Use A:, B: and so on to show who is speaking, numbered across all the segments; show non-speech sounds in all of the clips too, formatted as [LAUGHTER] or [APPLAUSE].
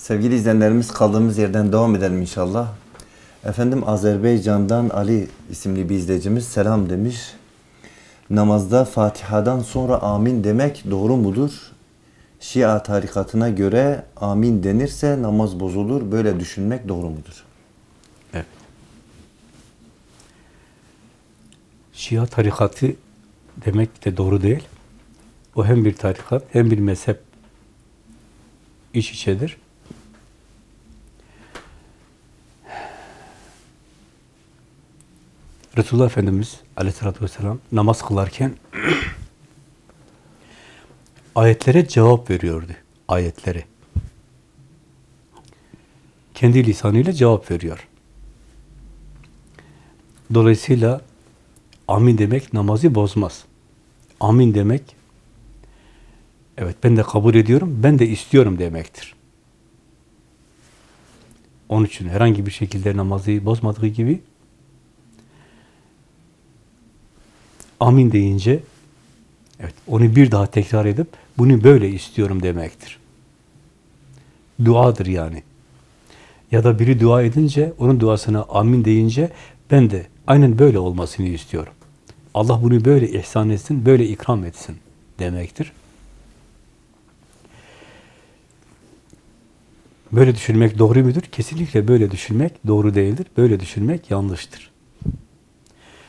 A: Sevgili izleyenlerimiz kaldığımız yerden devam edelim inşallah. Efendim Azerbaycan'dan Ali isimli bir izleyicimiz selam demiş. Namazda Fatiha'dan sonra amin demek doğru mudur? Şia tarikatına göre amin denirse namaz bozulur. Böyle düşünmek doğru mudur?
B: Evet. Şia tarikatı demek de doğru değil. O hem bir tarikat hem bir mezhep iç içedir. Resulullah Efendimiz aleyhissalatü vesselam namaz kılarken [CLEARS THROAT] ayetlere cevap veriyordu. Ayetlere. Kendi lisanıyla cevap veriyor. Dolayısıyla amin demek namazı bozmaz. Amin demek evet ben de kabul ediyorum, ben de istiyorum demektir. Onun için herhangi bir şekilde namazı bozmadığı gibi amin deyince evet onu bir daha tekrar edip bunu böyle istiyorum demektir. Duadır yani. Ya da biri dua edince onun duasına amin deyince ben de aynen böyle olmasını istiyorum. Allah bunu böyle ihsan etsin, böyle ikram etsin demektir. Böyle düşünmek doğru mudur? Kesinlikle böyle düşünmek doğru değildir. Böyle düşünmek yanlıştır.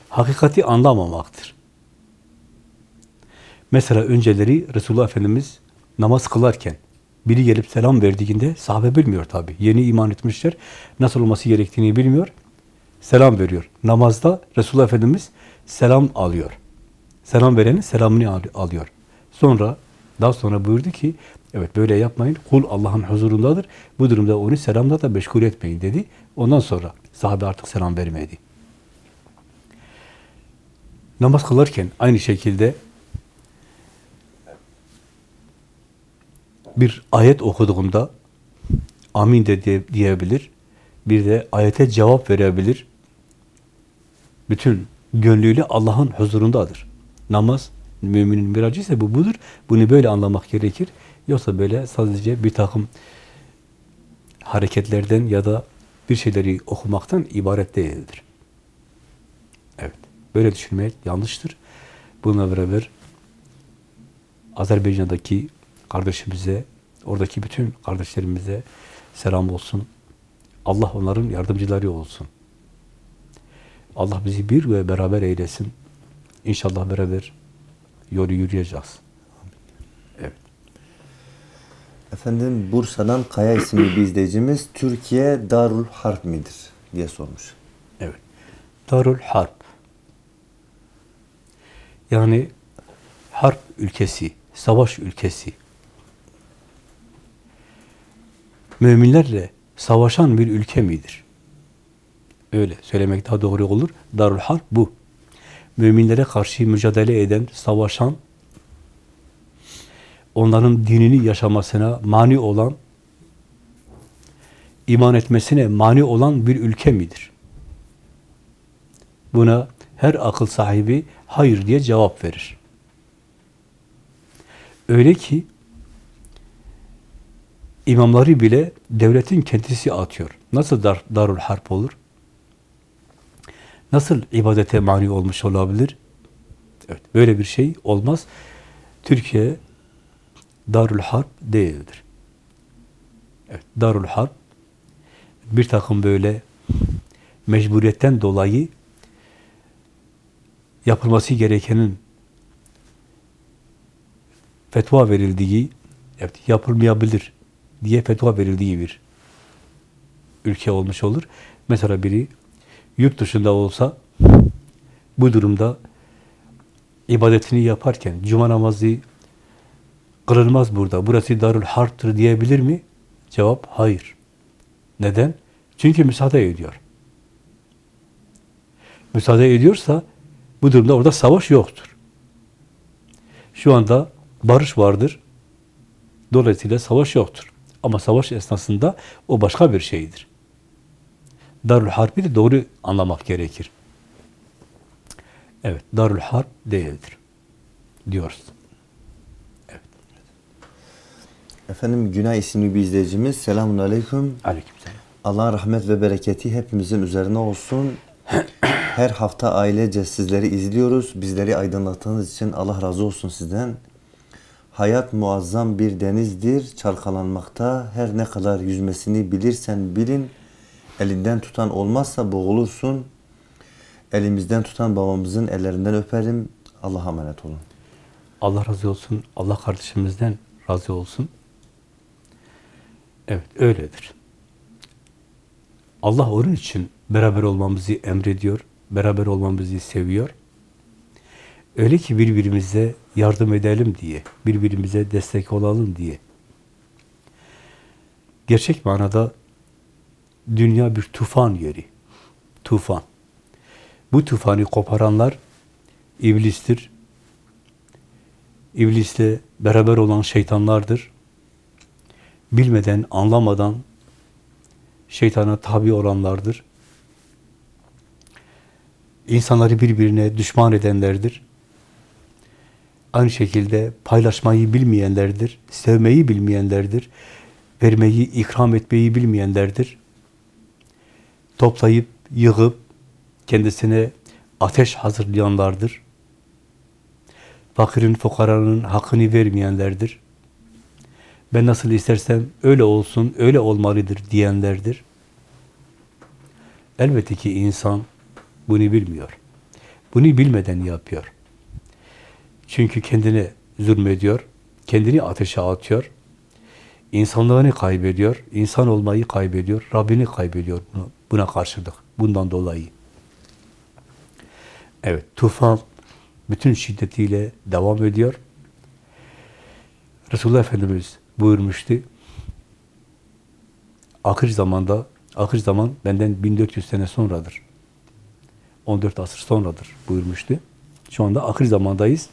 B: Hakikati anlamamaktır. Mesela önceleri Resulullah Efendimiz namaz kılarken biri gelip selam verdiğinde sahabe bilmiyor tabi. Yeni iman etmişler. Nasıl olması gerektiğini bilmiyor. Selam veriyor. Namazda Resulullah Efendimiz selam alıyor. Selam verenin selamını al- alıyor. Sonra daha sonra buyurdu ki evet böyle yapmayın. Kul Allah'ın huzurundadır. Bu durumda onu selamla da meşgul etmeyin dedi. Ondan sonra sahabe artık selam vermedi. Namaz kılarken aynı şekilde bir ayet okuduğunda amin de diye- diyebilir. Bir de ayete cevap verebilir. Bütün gönlüyle Allah'ın huzurundadır. Namaz, müminin miracı ise bu budur. Bunu böyle anlamak gerekir. Yoksa böyle sadece bir takım hareketlerden ya da bir şeyleri okumaktan ibaret değildir. Evet. Böyle düşünmek yanlıştır. Bununla beraber Azerbaycan'daki kardeşimize, oradaki bütün kardeşlerimize selam olsun. Allah onların yardımcıları olsun. Allah bizi bir ve beraber eylesin. İnşallah beraber yolu yürüyeceğiz. Evet.
A: Efendim Bursa'dan Kaya isimli bir izleyicimiz Türkiye Darul Harp midir diye sormuş.
B: Evet. Darul Harp. Yani harp ülkesi, savaş ülkesi. Müminlerle savaşan bir ülke midir? Öyle söylemek daha doğru olur. Darul Harp bu. Müminlere karşı mücadele eden, savaşan, onların dinini yaşamasına mani olan, iman etmesine mani olan bir ülke midir? Buna her akıl sahibi hayır diye cevap verir. Öyle ki imamları bile devletin kendisi atıyor. Nasıl dar, darul harp olur? Nasıl ibadete mani olmuş olabilir? Evet, böyle bir şey olmaz. Türkiye darul harp değildir. Evet, darul harp bir takım böyle mecburiyetten dolayı yapılması gerekenin fetva verildiği, evet yapılmayabilir diye fetva verildiği bir ülke olmuş olur. Mesela biri yurt dışında olsa bu durumda ibadetini yaparken cuma namazı kılınmaz burada. Burası Darül Harp'tır diyebilir mi? Cevap hayır. Neden? Çünkü müsaade ediyor. Müsaade ediyorsa bu durumda orada savaş yoktur. Şu anda barış vardır. Dolayısıyla savaş yoktur. Ama savaş esnasında o başka bir şeydir. Darül Harp'i de doğru anlamak gerekir. Evet, Darül Harp değildir. Diyoruz.
A: Efendim Günay isimli bir izleyicimiz. Selamun Aleyküm.
B: Aleykümselam.
A: Allah'ın rahmet ve bereketi hepimizin üzerine olsun. Her hafta ailece sizleri izliyoruz. Bizleri aydınlattığınız için Allah razı olsun sizden. Hayat muazzam bir denizdir. Çalkalanmakta her ne kadar yüzmesini bilirsen bilin. Elinden tutan olmazsa boğulursun. Elimizden tutan babamızın ellerinden öperim. Allah'a emanet olun.
B: Allah razı olsun. Allah kardeşimizden razı olsun. Evet, öyledir. Allah onun için beraber olmamızı emrediyor, beraber olmamızı seviyor. Öyle ki birbirimize yardım edelim diye, birbirimize destek olalım diye. Gerçek manada dünya bir tufan yeri. Tufan. Bu tufanı koparanlar iblistir. İblisle beraber olan şeytanlardır. Bilmeden, anlamadan şeytana tabi olanlardır. İnsanları birbirine düşman edenlerdir. Aynı şekilde paylaşmayı bilmeyenlerdir, sevmeyi bilmeyenlerdir, vermeyi, ikram etmeyi bilmeyenlerdir. Toplayıp, yığıp, kendisine ateş hazırlayanlardır. Fakirin, fukaranın hakkını vermeyenlerdir. Ben nasıl istersem öyle olsun, öyle olmalıdır diyenlerdir. Elbette ki insan bunu bilmiyor. Bunu bilmeden yapıyor. Çünkü kendine zulmediyor, kendini ateşe atıyor, insanlığını kaybediyor, insan olmayı kaybediyor, Rabbini kaybediyor buna, buna karşılık, bundan dolayı. Evet, tufan bütün şiddetiyle devam ediyor. Resulullah Efendimiz buyurmuştu. Ahir zamanda, ahir zaman benden 1400 sene sonradır. 14 asır sonradır buyurmuştu. Şu anda ahir zamandayız.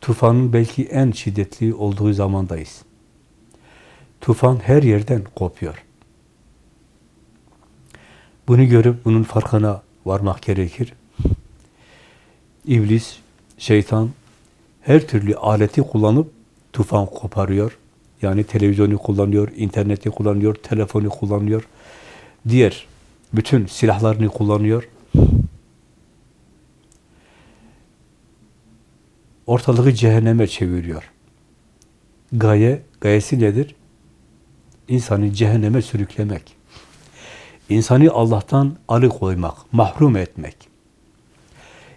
B: Tufanın belki en şiddetli olduğu zamandayız. Tufan her yerden kopuyor. Bunu görüp bunun farkına varmak gerekir. İblis, şeytan her türlü aleti kullanıp tufan koparıyor. Yani televizyonu kullanıyor, interneti kullanıyor, telefonu kullanıyor. Diğer bütün silahlarını kullanıyor. Ortalığı cehenneme çeviriyor. Gaye, gayesi nedir? İnsanı cehenneme sürüklemek. İnsanı Allah'tan alıkoymak, mahrum etmek.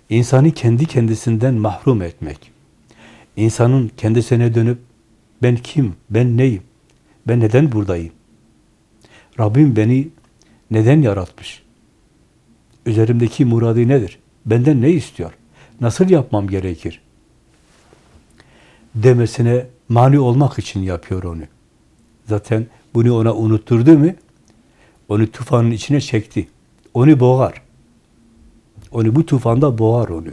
B: İnsanı kendi kendisinden mahrum etmek. İnsanın kendisine dönüp ben kim, ben neyim, ben neden buradayım? Rabbim beni neden yaratmış? Üzerimdeki muradı nedir? Benden ne istiyor? Nasıl yapmam gerekir? Demesine mani olmak için yapıyor onu. Zaten bunu ona unutturdu mu, onu tufanın içine çekti. Onu boğar. Onu bu tufanda boğar onu.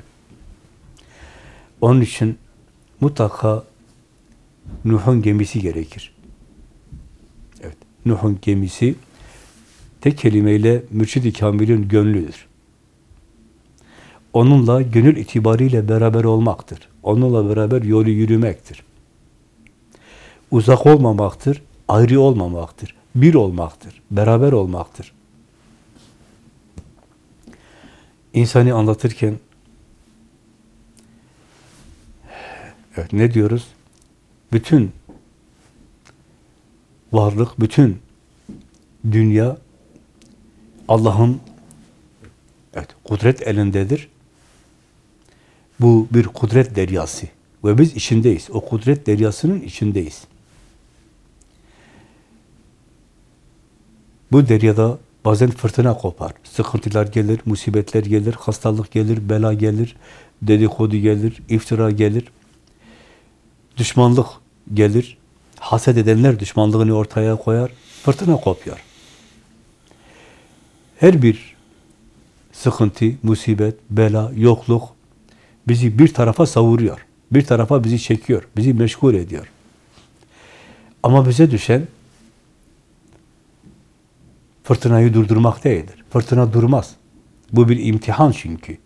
B: Onun için mutlaka Nuh'un gemisi gerekir. Evet, Nuh'un gemisi tek kelimeyle Mürşid-i Kamil'in gönlüdür. Onunla gönül itibariyle beraber olmaktır. Onunla beraber yolu yürümektir. Uzak olmamaktır, ayrı olmamaktır, bir olmaktır, beraber olmaktır. İnsanı anlatırken evet, ne diyoruz? Bütün varlık, bütün dünya Allah'ın evet, kudret elindedir. Bu bir kudret deryası. Ve biz içindeyiz. O kudret deryasının içindeyiz. Bu deryada bazen fırtına kopar. Sıkıntılar gelir, musibetler gelir, hastalık gelir, bela gelir, dedikodu gelir, iftira gelir. Düşmanlık gelir. Haset edenler düşmanlığını ortaya koyar. Fırtına kopuyor. Her bir sıkıntı, musibet, bela, yokluk bizi bir tarafa savuruyor. Bir tarafa bizi çekiyor, bizi meşgul ediyor. Ama bize düşen fırtınayı durdurmak değildir. Fırtına durmaz. Bu bir imtihan çünkü.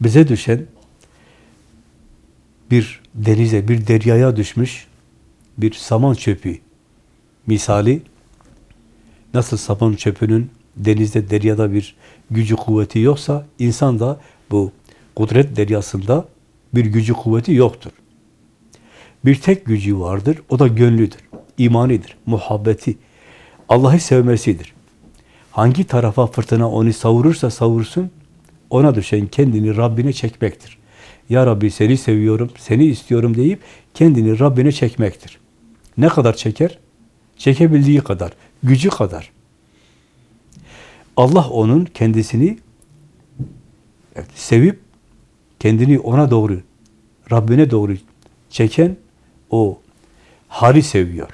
B: Bize düşen bir denize, bir deryaya düşmüş bir saman çöpü misali nasıl saman çöpünün denizde, deryada bir gücü kuvveti yoksa insan da bu kudret deryasında bir gücü kuvveti yoktur. Bir tek gücü vardır, o da gönlüdür, imanidir, muhabbeti, Allah'ı sevmesidir. Hangi tarafa fırtına onu savurursa savursun, ona düşen kendini Rabbine çekmektir. Ya Rabbi seni seviyorum, seni istiyorum deyip kendini Rabbine çekmektir. Ne kadar çeker? Çekebildiği kadar, gücü kadar. Allah onun kendisini evet, sevip kendini ona doğru, Rabbine doğru çeken o hali seviyor.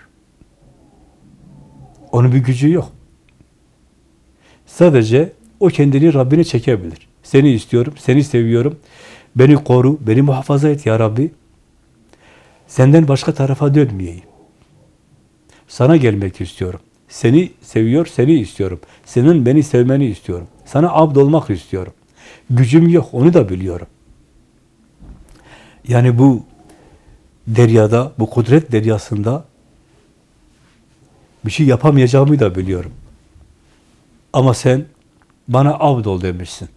B: Onun bir gücü yok. Sadece o kendini Rabbine çekebilir. Seni istiyorum, seni seviyorum. Beni koru, beni muhafaza et ya Rabbi. Senden başka tarafa dönmeyeyim. Sana gelmek istiyorum. Seni seviyor, seni istiyorum. Senin beni sevmeni istiyorum. Sana abd olmak istiyorum. Gücüm yok, onu da biliyorum. Yani bu deryada, bu kudret deryasında bir şey yapamayacağımı da biliyorum. Ama sen bana abd ol demişsin.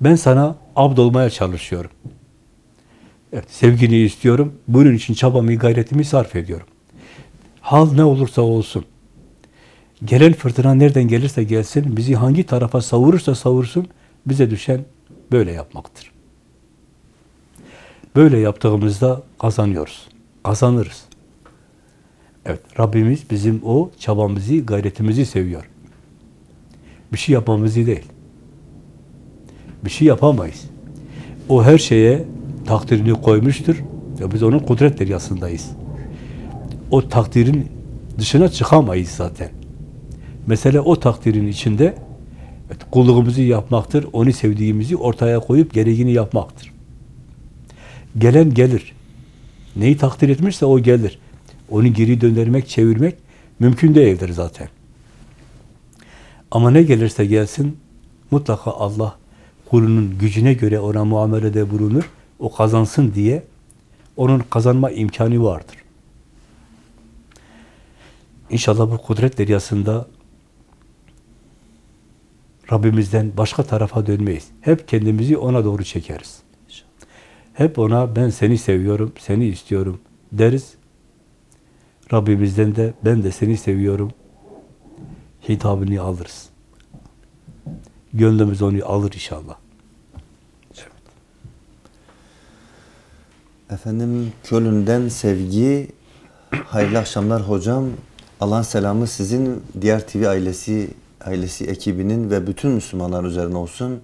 B: Ben sana abd olmaya çalışıyorum. Evet, sevgini istiyorum. Bunun için çabamı, gayretimi sarf ediyorum. Hal ne olursa olsun. Gelen fırtına nereden gelirse gelsin, bizi hangi tarafa savurursa savursun, bize düşen böyle yapmaktır. Böyle yaptığımızda kazanıyoruz. Kazanırız. Evet, Rabbimiz bizim o çabamızı, gayretimizi seviyor. Bir şey yapmamızı değil. Bir şey yapamayız. O her şeye takdirini koymuştur. Ya biz onun kudret deryasındayız. O takdirin dışına çıkamayız zaten. Mesele o takdirin içinde evet, kulluğumuzu yapmaktır. Onu sevdiğimizi ortaya koyup gereğini yapmaktır. Gelen gelir. Neyi takdir etmişse o gelir. Onu geri döndürmek, çevirmek mümkün değildir zaten. Ama ne gelirse gelsin mutlaka Allah kulunun gücüne göre ona muamelede bulunur. O kazansın diye onun kazanma imkanı vardır. İnşallah bu kudret deryasında Rabbimizden başka tarafa dönmeyiz. Hep kendimizi ona doğru çekeriz. Hep ona ben seni seviyorum, seni istiyorum deriz. Rabbimizden de ben de seni seviyorum hitabını alırız. Gönlümüz onu alır inşallah.
A: Efendim Köln'den sevgi, hayırlı akşamlar hocam. Allah'ın selamı sizin, diğer TV ailesi, ailesi ekibinin ve bütün Müslümanlar üzerine olsun.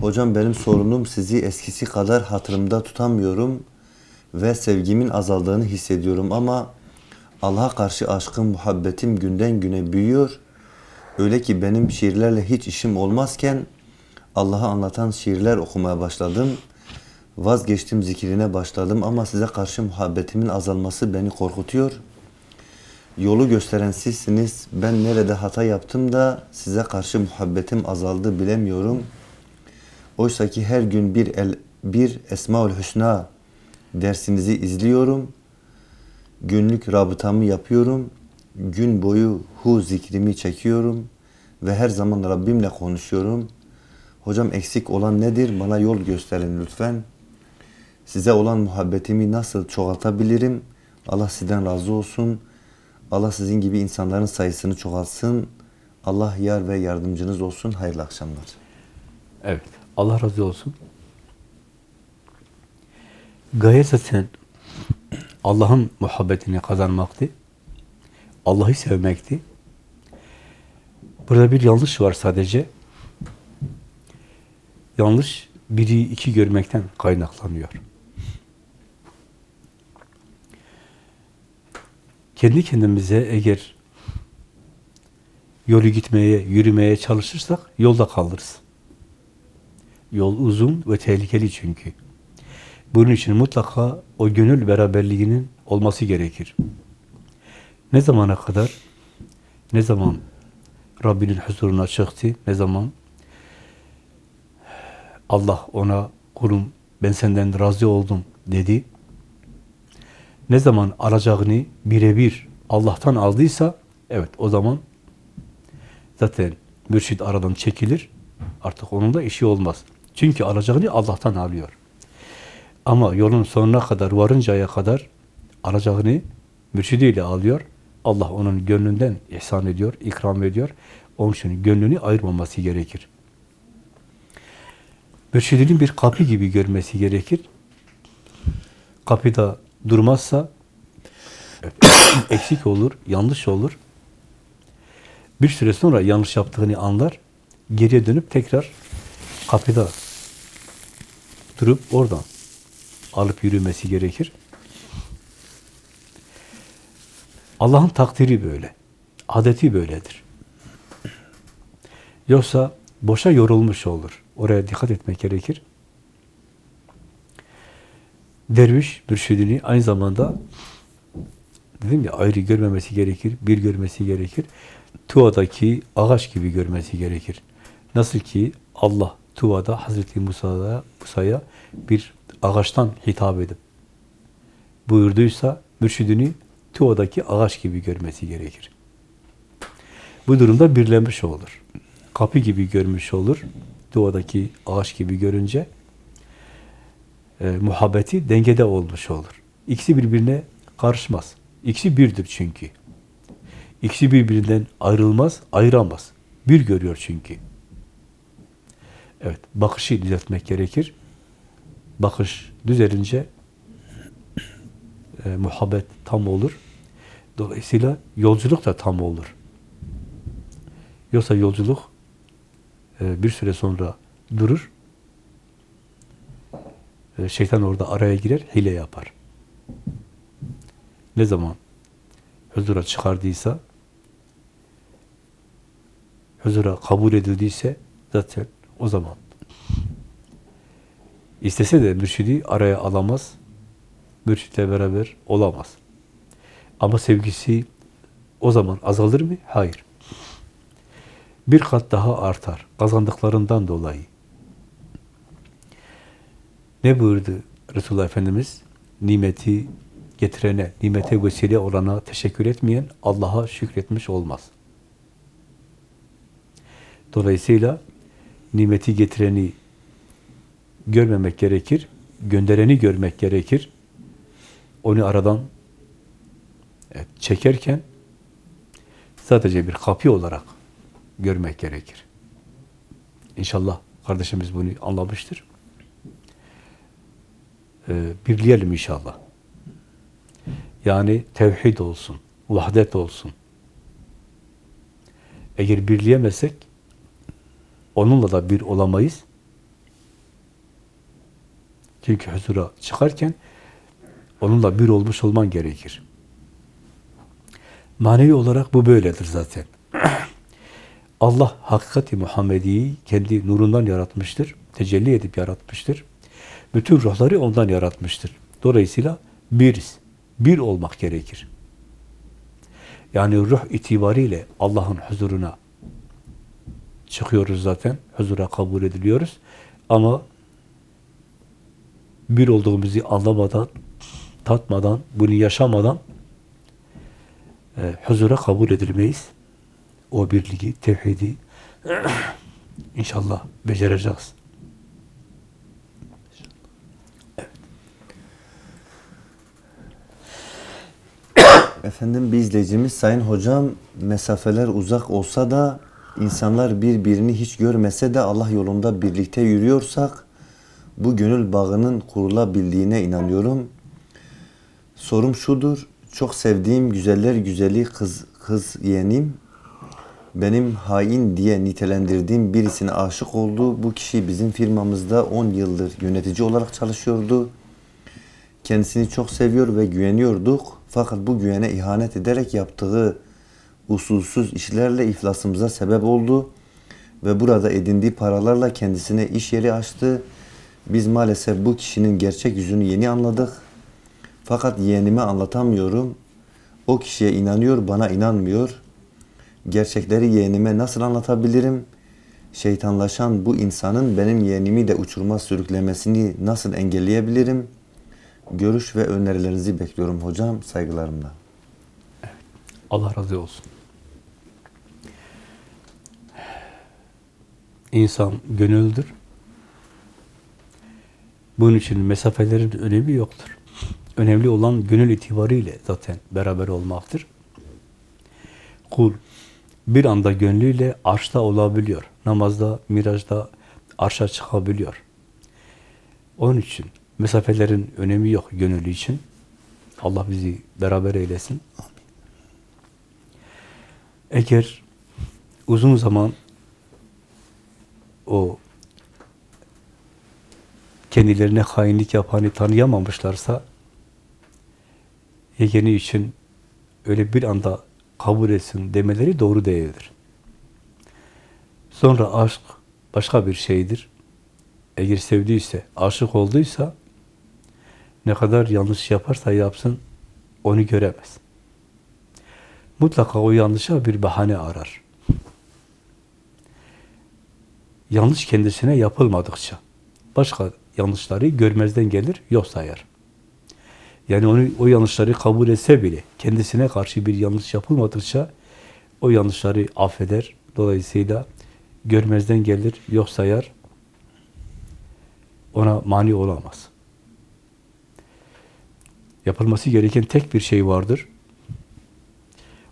A: Hocam benim sorunum sizi eskisi kadar hatırımda tutamıyorum ve sevgimin azaldığını hissediyorum ama Allah'a karşı aşkım, muhabbetim günden güne büyüyor. Öyle ki benim şiirlerle hiç işim olmazken Allah'ı anlatan şiirler okumaya başladım. Vazgeçtim zikrine başladım ama size karşı muhabbetimin azalması beni korkutuyor. Yolu gösteren sizsiniz. Ben nerede hata yaptım da size karşı muhabbetim azaldı bilemiyorum. Oysa ki her gün bir el, bir Esmaül Hüsna dersinizi izliyorum. Günlük rabıtamı yapıyorum. Gün boyu hu zikrimi çekiyorum ve her zaman Rabbimle konuşuyorum. Hocam eksik olan nedir? Bana yol gösterin lütfen. Size olan muhabbetimi nasıl çoğaltabilirim? Allah sizden razı olsun. Allah sizin gibi insanların sayısını çoğaltsın. Allah yar ve yardımcınız olsun. Hayırlı akşamlar.
B: Evet. Allah razı olsun. Gaye zaten Allah'ın muhabbetini kazanmaktı. Allah'ı sevmekti. Burada bir yanlış var sadece. Yanlış biri iki görmekten kaynaklanıyor. Kendi kendimize eğer yolu gitmeye, yürümeye çalışırsak yolda kalırız. Yol uzun ve tehlikeli çünkü. Bunun için mutlaka o gönül beraberliğinin olması gerekir. Ne zamana kadar? Ne zaman Rabbinin huzuruna çıktı? Ne zaman Allah ona kulum ben senden razı oldum dedi. Ne zaman alacağını birebir Allah'tan aldıysa evet o zaman zaten mürşid aradan çekilir. Artık onun da işi olmaz. Çünkü alacağını Allah'tan alıyor. Ama yolun sonuna kadar varıncaya kadar alacağını mürşidiyle alıyor. Allah onun gönlünden ihsan ediyor, ikram ediyor. Onun için gönlünü ayırmaması gerekir. Mürşidinin bir kapı gibi görmesi gerekir. Kapıda durmazsa [COUGHS] eksik olur, yanlış olur. Bir süre sonra yanlış yaptığını anlar. Geriye dönüp tekrar kapıda durup oradan alıp yürümesi gerekir. Allah'ın takdiri böyle. Adeti böyledir. Yoksa boşa yorulmuş olur. Oraya dikkat etmek gerekir. Derviş mürşidini aynı zamanda dedim ya ayrı görmemesi gerekir, bir görmesi gerekir. Tuva'daki ağaç gibi görmesi gerekir. Nasıl ki Allah Tuva'da Hazreti Musa'ya Musa'ya bir ağaçtan hitap edip buyurduysa mürşidini Tuva'daki ağaç gibi görmesi gerekir. Bu durumda birlenmiş olur. Kapı gibi görmüş olur. Tuva'daki ağaç gibi görünce e, muhabbeti dengede olmuş olur. İkisi birbirine karışmaz. İkisi birdir çünkü. İkisi birbirinden ayrılmaz, ayıramaz. Bir görüyor çünkü. Evet, bakışı düzeltmek gerekir. Bakış düzelince e, muhabbet tam olur. Dolayısıyla yolculuk da tam olur. Yoksa yolculuk e, bir süre sonra durur. E, şeytan orada araya girer, hile yapar. Ne zaman huzura çıkardıysa, huzura kabul edildiyse zaten o zaman istese de mürşidi araya alamaz, mürşitle beraber olamaz. Ama sevgisi o zaman azalır mı? Hayır. Bir kat daha artar. Kazandıklarından dolayı. Ne buyurdu Resulullah Efendimiz? Nimeti getirene, nimete vesile olana teşekkür etmeyen Allah'a şükretmiş olmaz. Dolayısıyla nimeti getireni görmemek gerekir, göndereni görmek gerekir. Onu aradan evet, çekerken sadece bir kapı olarak görmek gerekir. İnşallah kardeşimiz bunu anlamıştır. Ee, birleyelim inşallah. Yani tevhid olsun, vahdet olsun. Eğer birleyemezsek onunla da bir olamayız. Çünkü huzura çıkarken onunla bir olmuş olman gerekir. Manevi olarak bu böyledir zaten. [CLEARS THROAT] Allah hakikati Muhammedi'yi kendi nurundan yaratmıştır. Tecelli edip yaratmıştır. Bütün ruhları ondan yaratmıştır. Dolayısıyla biriz. Bir olmak gerekir. Yani ruh itibariyle Allah'ın huzuruna çıkıyoruz zaten. Huzura kabul ediliyoruz. Ama bir olduğumuzu anlamadan, tatmadan, bunu yaşamadan e, huzura kabul edilmeyiz. O birliği, tevhidi [CLEARS THROAT] inşallah becereceğiz.
A: Efendim bir izleyicimiz Sayın Hocam mesafeler uzak olsa da insanlar birbirini hiç görmese de Allah yolunda birlikte yürüyorsak bu gönül bağının kurulabildiğine inanıyorum. Sorum şudur. Çok sevdiğim güzeller güzeli kız kız yeğenim benim hain diye nitelendirdiğim birisine aşık oldu. Bu kişi bizim firmamızda 10 yıldır yönetici olarak çalışıyordu. Kendisini çok seviyor ve güveniyorduk. Fakat bu güvene ihanet ederek yaptığı usulsüz işlerle iflasımıza sebep oldu. Ve burada edindiği paralarla kendisine iş yeri açtı. Biz maalesef bu kişinin gerçek yüzünü yeni anladık. Fakat yeğenime anlatamıyorum. O kişiye inanıyor, bana inanmıyor. Gerçekleri yeğenime nasıl anlatabilirim? Şeytanlaşan bu insanın benim yeğenimi de uçurma sürüklemesini nasıl engelleyebilirim? Görüş ve önerilerinizi bekliyorum hocam. Saygılarımla.
B: Allah razı olsun. İnsan gönüldür. Bunun için mesafelerin önemi yoktur. Önemli olan gönül itibariyle zaten beraber olmaktır. Kul bir anda gönlüyle arşta olabiliyor. Namazda, mirajda arşa çıkabiliyor. Onun için mesafelerin önemi yok gönüllü için. Allah bizi beraber eylesin. Eğer uzun zaman o kendilerine hainlik yapanı tanıyamamışlarsa yegeni için öyle bir anda kabul etsin demeleri doğru değildir. Sonra aşk başka bir şeydir. Eğer sevdiyse, aşık olduysa ne kadar yanlış yaparsa yapsın onu göremez. Mutlaka o yanlışa bir bahane arar. Yanlış kendisine yapılmadıkça başka yanlışları görmezden gelir, yok sayar. Yani onu o yanlışları kabul etse bile kendisine karşı bir yanlış yapılmadıkça o yanlışları affeder. Dolayısıyla görmezden gelir, yok sayar. Ona mani olamaz. Yapılması gereken tek bir şey vardır.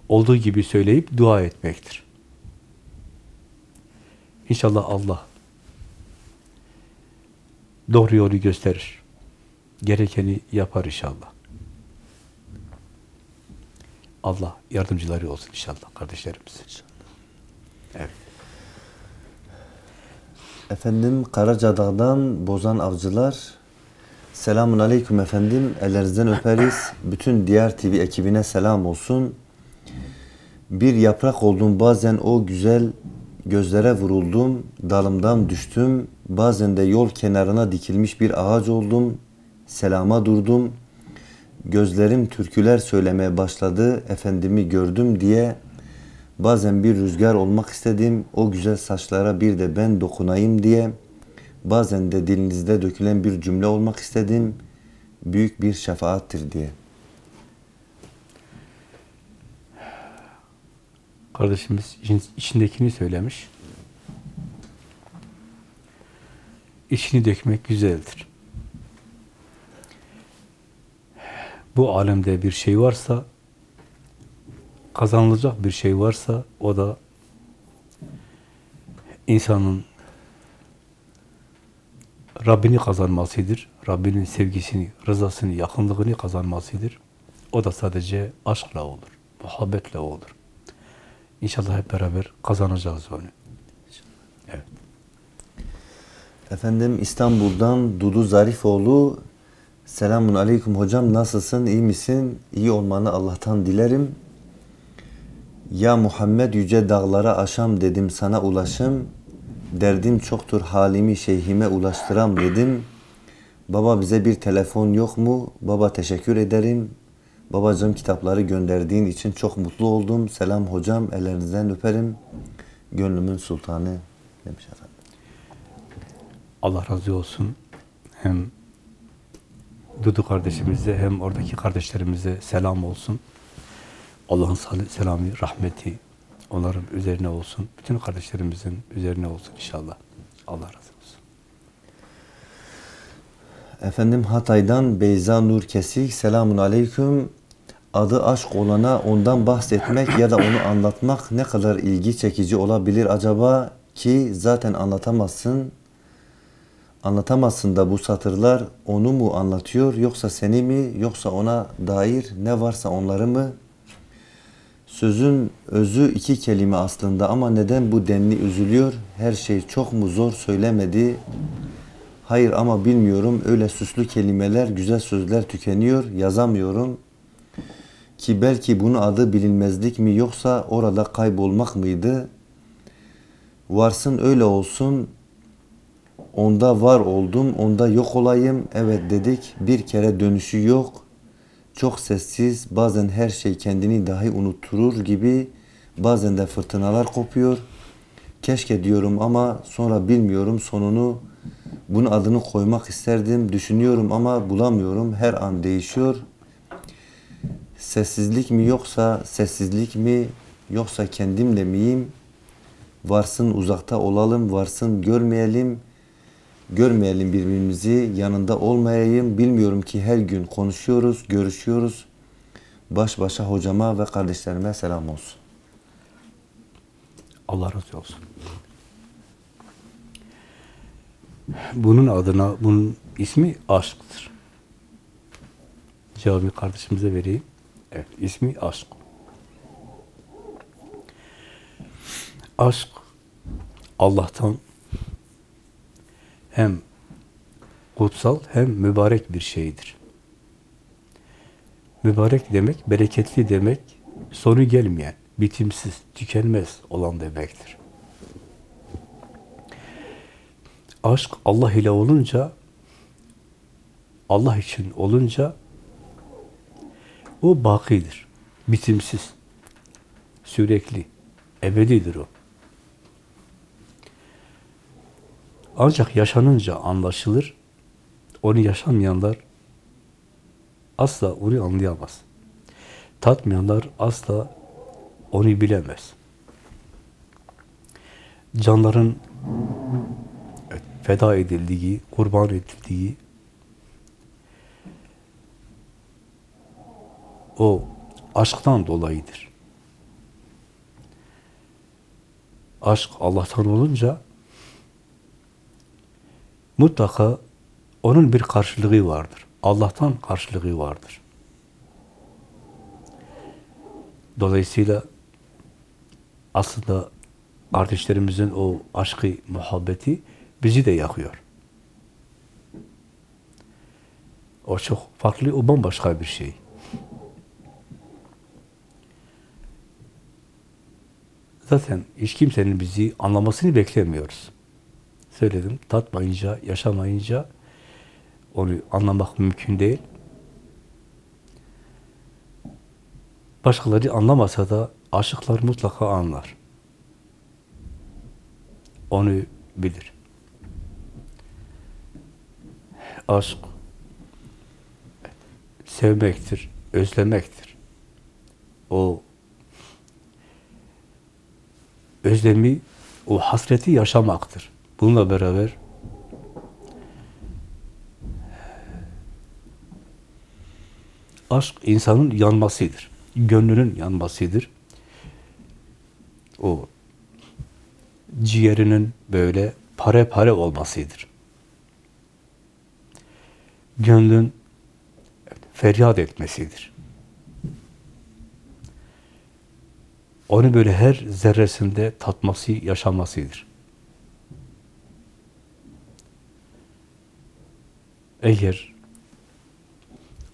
B: Olduğu gibi söyleyip dua etmektir. İnşallah Allah doğru yolu gösterir. Gerekeni yapar inşallah. Allah yardımcıları olsun inşallah kardeşlerimiz. Evet.
A: Efendim Karacadağ'dan Bozan Avcılar Selamun Aleyküm efendim. Ellerinizden öperiz. Bütün diğer TV ekibine selam olsun. Bir yaprak oldum bazen o güzel gözlere vuruldum. Dalımdan düştüm. Bazen de yol kenarına dikilmiş bir ağaç oldum. Selama durdum. Gözlerim türküler söylemeye başladı. Efendimi gördüm diye Bazen bir rüzgar olmak istedim. O güzel saçlara bir de ben dokunayım diye. Bazen de dilinizde dökülen bir cümle olmak istedim. Büyük bir şefaattir diye.
B: Kardeşimiz için- içindekini söylemiş. İçini dökmek güzeldir. Bu alemde bir şey varsa, kazanılacak bir şey varsa o da insanın Rabbini kazanmasıdır. Rabbinin sevgisini, rızasını, yakınlığını kazanmasıdır. O da sadece aşkla olur, muhabbetle olur. İnşallah hep beraber kazanacağız onu. Evet.
A: Efendim İstanbul'dan Dudu Zarifoğlu Selamun Aleyküm hocam nasılsın iyi misin? İyi olmanı Allah'tan dilerim. Ya Muhammed yüce dağlara aşam dedim sana ulaşım. Derdim çoktur halimi şeyhime ulaştıram dedim. Baba bize bir telefon yok mu? Baba teşekkür ederim. Babacığım kitapları gönderdiğin için çok mutlu oldum. Selam hocam ellerinizden öperim. Gönlümün sultanı demiş efendim.
B: Allah razı olsun. Hem Dudu kardeşimize hem oradaki kardeşlerimize selam olsun. Allah'ın selamı, rahmeti onların üzerine olsun. Bütün kardeşlerimizin üzerine olsun inşallah. Allah razı olsun.
A: Efendim Hatay'dan Beyza Nur Kesik selamun aleyküm. Adı aşk olana ondan bahsetmek ya da onu anlatmak ne kadar ilgi çekici olabilir acaba ki zaten anlatamazsın. Anlatamazsın da bu satırlar onu mu anlatıyor yoksa seni mi yoksa ona dair ne varsa onları mı? Sözün özü iki kelime aslında ama neden bu denli üzülüyor? Her şey çok mu zor söylemedi? Hayır ama bilmiyorum öyle süslü kelimeler, güzel sözler tükeniyor, yazamıyorum. Ki belki bunun adı bilinmezlik mi yoksa orada kaybolmak mıydı? Varsın öyle olsun, onda var oldum, onda yok olayım. Evet dedik, bir kere dönüşü yok. Çok sessiz, bazen her şey kendini dahi unutturur gibi, bazen de fırtınalar kopuyor. Keşke diyorum ama sonra bilmiyorum sonunu Bunun adını koymak isterdim. Düşünüyorum ama bulamıyorum. Her an değişiyor. Sessizlik mi yoksa sessizlik mi yoksa kendimle miyim? Varsın uzakta olalım, varsın görmeyelim. Görmeyelim birbirimizi, yanında olmayayım. Bilmiyorum ki her gün konuşuyoruz, görüşüyoruz. Baş başa hocama ve kardeşlerime selam olsun.
B: Allah razı olsun. Bunun adına, bunun ismi aşktır. Cevabı kardeşimize vereyim. Evet, ismi aşk. Aşk, Allah'tan hem kutsal hem mübarek bir şeydir. Mübarek demek, bereketli demek, sonu gelmeyen, bitimsiz, tükenmez olan demektir. Aşk Allah ile olunca, Allah için olunca o bakidir, bitimsiz, sürekli, ebedidir o. Ancak yaşanınca anlaşılır, onu yaşamayanlar asla onu anlayamaz. Tatmayanlar asla onu bilemez. Canların feda edildiği, kurban edildiği o aşktan dolayıdır. Aşk Allah'tan olunca mutlaka onun bir karşılığı vardır. Allah'tan karşılığı vardır. Dolayısıyla aslında kardeşlerimizin o aşkı, muhabbeti bizi de yakıyor. O çok farklı, o bambaşka bir şey. Zaten hiç kimsenin bizi anlamasını beklemiyoruz. Söyledim, tatmayınca, yaşamayınca onu anlamak mümkün değil. Başkaları anlamasa da aşıklar mutlaka anlar. Onu bilir. Aşk sevmektir, özlemektir. O özlemi, o hasreti yaşamaktır. Bununla beraber aşk insanın yanmasıdır. Gönlünün yanmasıdır. O ciğerinin böyle pare pare olmasıdır. Gönlün feryat etmesidir. Onu böyle her zerresinde tatması, yaşamasıdır. Eğer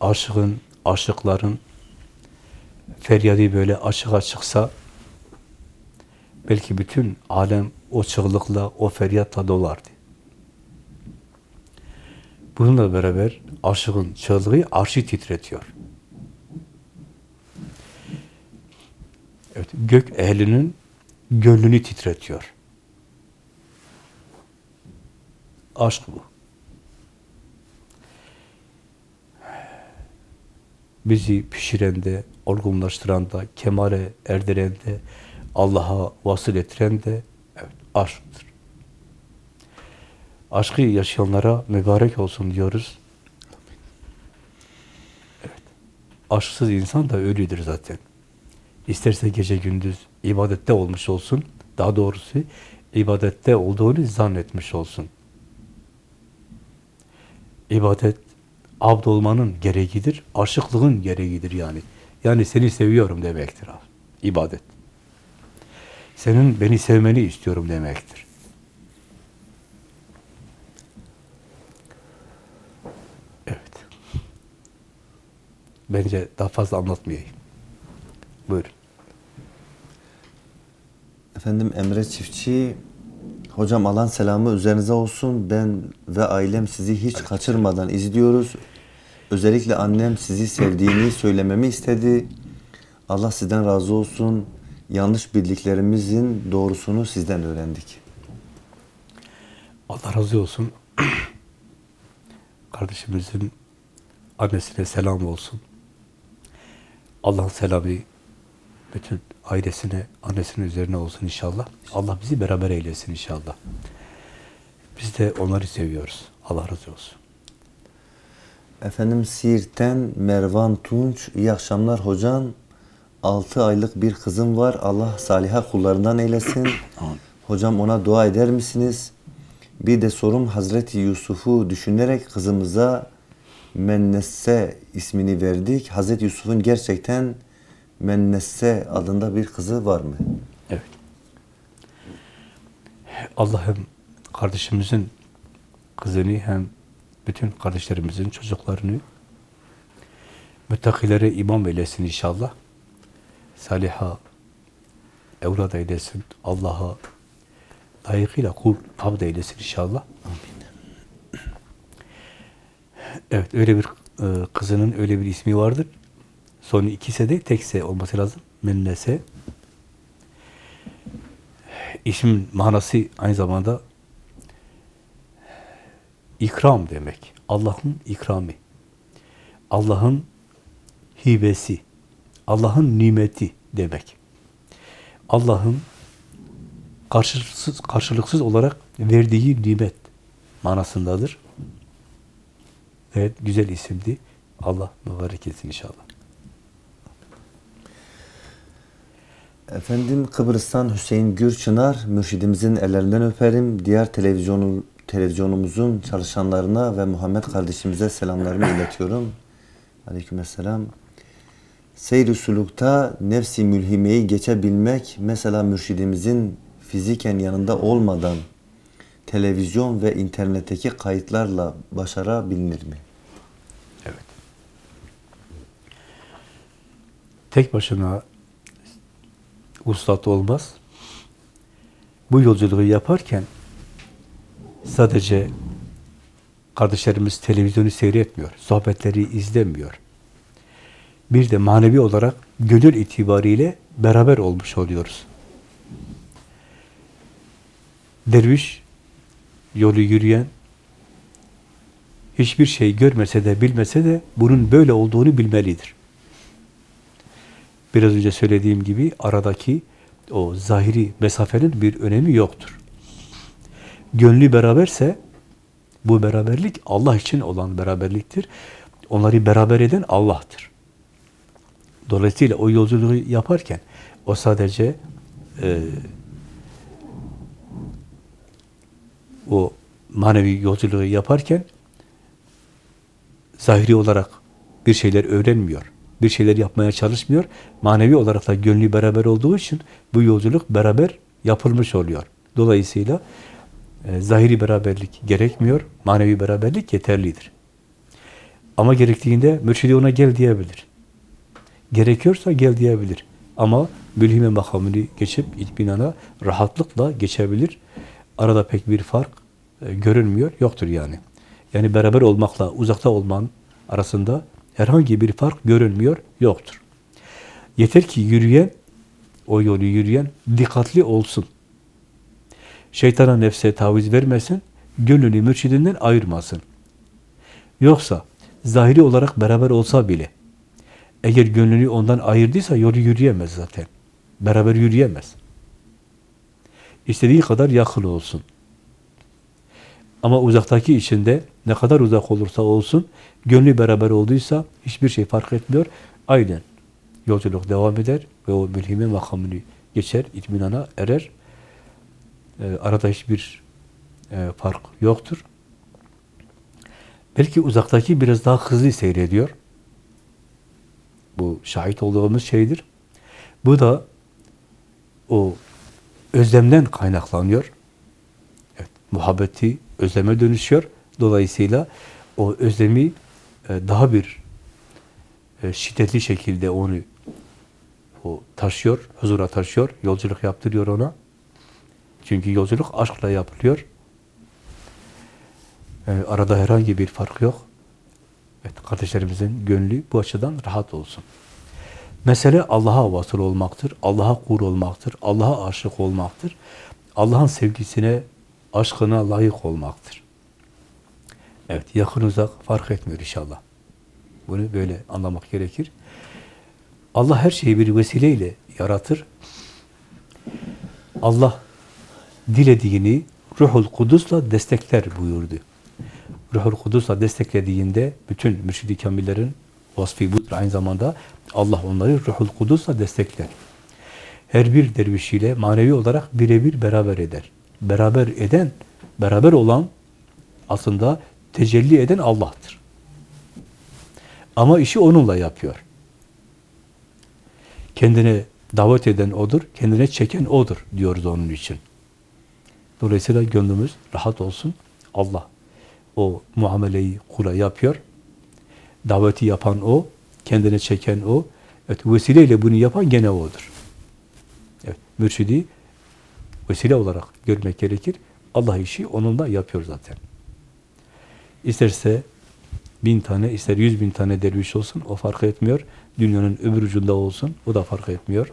B: aşığın, aşıkların feryadı böyle açığa çıksa belki bütün alem o çığlıkla, o feryatla dolardı. Bununla beraber aşığın çığlığı arşı titretiyor. Evet, gök ehlinin gönlünü titretiyor. Aşk bu. Bizi pişiren de, olgunlaştıran da, kemale erdiren de, Allah'a vasıl ettiren de evet, aşktır. Aşkı yaşayanlara mübarek olsun diyoruz. Evet. Aşksız insan da ölüdür zaten. İsterse gece gündüz ibadette olmuş olsun, daha doğrusu ibadette olduğunu zannetmiş olsun. İbadet abd olmanın gereğidir, aşıklığın gereğidir yani. Yani seni seviyorum demektir abi. ibadet. Senin beni sevmeni istiyorum demektir. Evet. Bence daha fazla anlatmayayım. Buyurun.
A: Efendim Emre Çiftçi, hocam alan selamı üzerinize olsun. Ben ve ailem sizi hiç kaçırmadan izliyoruz. Özellikle annem sizi sevdiğini söylememi istedi. Allah sizden razı olsun. Yanlış bildiklerimizin doğrusunu sizden öğrendik.
B: Allah razı olsun. [CLEARS THROAT] Kardeşimizin annesine selam olsun. Allah'ın selamı bütün ailesine, annesinin üzerine olsun inşallah. Allah bizi beraber eylesin inşallah. Biz de onları seviyoruz. Allah razı olsun.
A: Efendim Siirt'ten Mervan Tunç. İyi akşamlar hocam. 6 aylık bir kızım var. Allah saliha kullarından eylesin. Hocam ona dua eder misiniz? Bir de sorum Hazreti Yusuf'u düşünerek kızımıza Mennesse ismini verdik. Hazreti Yusuf'un gerçekten Mennesse adında bir kızı var mı?
B: Evet. Allah hem kardeşimizin kızını hem bütün kardeşlerimizin çocuklarını müttakilere imam eylesin inşallah. Saliha evlad eylesin. Allah'a layıkıyla kul abd eylesin inşallah. Evet, öyle bir e, kızının öyle bir ismi vardır. Sonu ikisi de tekse olması lazım. Mennese. İsmin manası aynı zamanda ikram demek. Allah'ın ikramı. Allah'ın hibesi. Allah'ın nimeti demek. Allah'ın karşılıksız, karşılıksız olarak verdiği nimet manasındadır. Evet, güzel isimdi. Allah mübarek etsin inşallah.
A: Efendim Kıbrıs'tan Hüseyin Gürçınar, mürşidimizin ellerinden öperim. Diğer televizyonu, televizyonumuzun çalışanlarına ve Muhammed kardeşimize selamlarımı iletiyorum. [CLEARS THROAT] Aleykümselam. Seyr-i sulukta nefsi mülhimeyi geçebilmek, mesela mürşidimizin fiziken yanında olmadan televizyon ve internetteki kayıtlarla başarabilir mi?
B: Evet. Tek başına ustad olmaz. Bu yolculuğu yaparken sadece kardeşlerimiz televizyonu seyretmiyor, sohbetleri izlemiyor. Bir de manevi olarak gönül itibariyle beraber olmuş oluyoruz. Derviş yolu yürüyen hiçbir şey görmese de bilmese de bunun böyle olduğunu bilmelidir. Biraz önce söylediğim gibi aradaki o zahiri mesafenin bir önemi yoktur. Gönlü beraberse bu beraberlik Allah için olan beraberliktir. Onları beraber eden Allah'tır. Dolayısıyla o yolculuğu yaparken o sadece e, o manevi yolculuğu yaparken zahiri olarak bir şeyler öğrenmiyor. Bir şeyler yapmaya çalışmıyor. Manevi olarak da gönlü beraber olduğu için bu yolculuk beraber yapılmış oluyor. Dolayısıyla e, zahiri beraberlik gerekmiyor. Manevi beraberlik yeterlidir. Ama gerektiğinde mürşidi ona gel diyebilir. Gerekiyorsa gel diyebilir. Ama mülhime makamını geçip itminana rahatlıkla geçebilir. Arada pek bir fark e, görünmüyor. Yoktur yani. Yani beraber olmakla uzakta olman arasında herhangi bir fark görünmüyor, yoktur. Yeter ki yürüyen, o yolu yürüyen dikkatli olsun. Şeytana nefse taviz vermesin, gönlünü mürşidinden ayırmasın. Yoksa zahiri olarak beraber olsa bile eğer gönlünü ondan ayırdıysa yolu yürüyemez zaten. Beraber yürüyemez. İstediği kadar yakın olsun. Ama uzaktaki içinde ne kadar uzak olursa olsun, gönlü beraber olduysa hiçbir şey fark etmiyor. Aynen yolculuk devam eder ve o mülhime makamını geçer, itminana erer. E, arada hiçbir e, fark yoktur. Belki uzaktaki biraz daha hızlı seyrediyor. Bu şahit olduğumuz şeydir. Bu da o özlemden kaynaklanıyor. Evet, muhabbeti özleme dönüşüyor. Dolayısıyla o özlemi e, daha bir e, şiddetli şekilde onu o taşıyor, huzura taşıyor, yolculuk yaptırıyor ona. Çünkü yolculuk aşkla yapılıyor. E, arada herhangi bir fark yok. Evet, kardeşlerimizin gönlü bu açıdan rahat olsun. Mesele Allah'a vasıl olmaktır, Allah'a kul olmaktır, Allah'a aşık olmaktır. Allah'ın sevgisine, aşkına layık olmaktır. Evet, yakın uzak fark etmiyor inşallah. Bunu böyle anlamak gerekir. Allah her şeyi bir vesileyle yaratır. Allah dilediğini Ruhul Kudüs'la destekler buyurdu. Ruhul Kudüs'la desteklediğinde bütün mürşid-i kamillerin vasfı budur. Aynı zamanda Allah onları Ruhul Kudüs'la destekler. Her bir dervişiyle manevi olarak birebir beraber eder. Beraber eden, beraber olan aslında tecelli eden Allah'tır. Ama işi onunla yapıyor. Kendine davet eden O'dur, kendine çeken O'dur diyoruz onun için. Dolayısıyla gönlümüz rahat olsun. Allah o muameleyi kula yapıyor. Daveti yapan O, kendine çeken O. Evet, vesileyle bunu yapan gene O'dur. Evet, mürşidi vesile olarak görmek gerekir. Allah işi onunla yapıyor zaten. İsterse bin tane, ister yüz bin tane derviş olsun, o fark etmiyor. Dünyanın öbür ucunda olsun, o da fark etmiyor.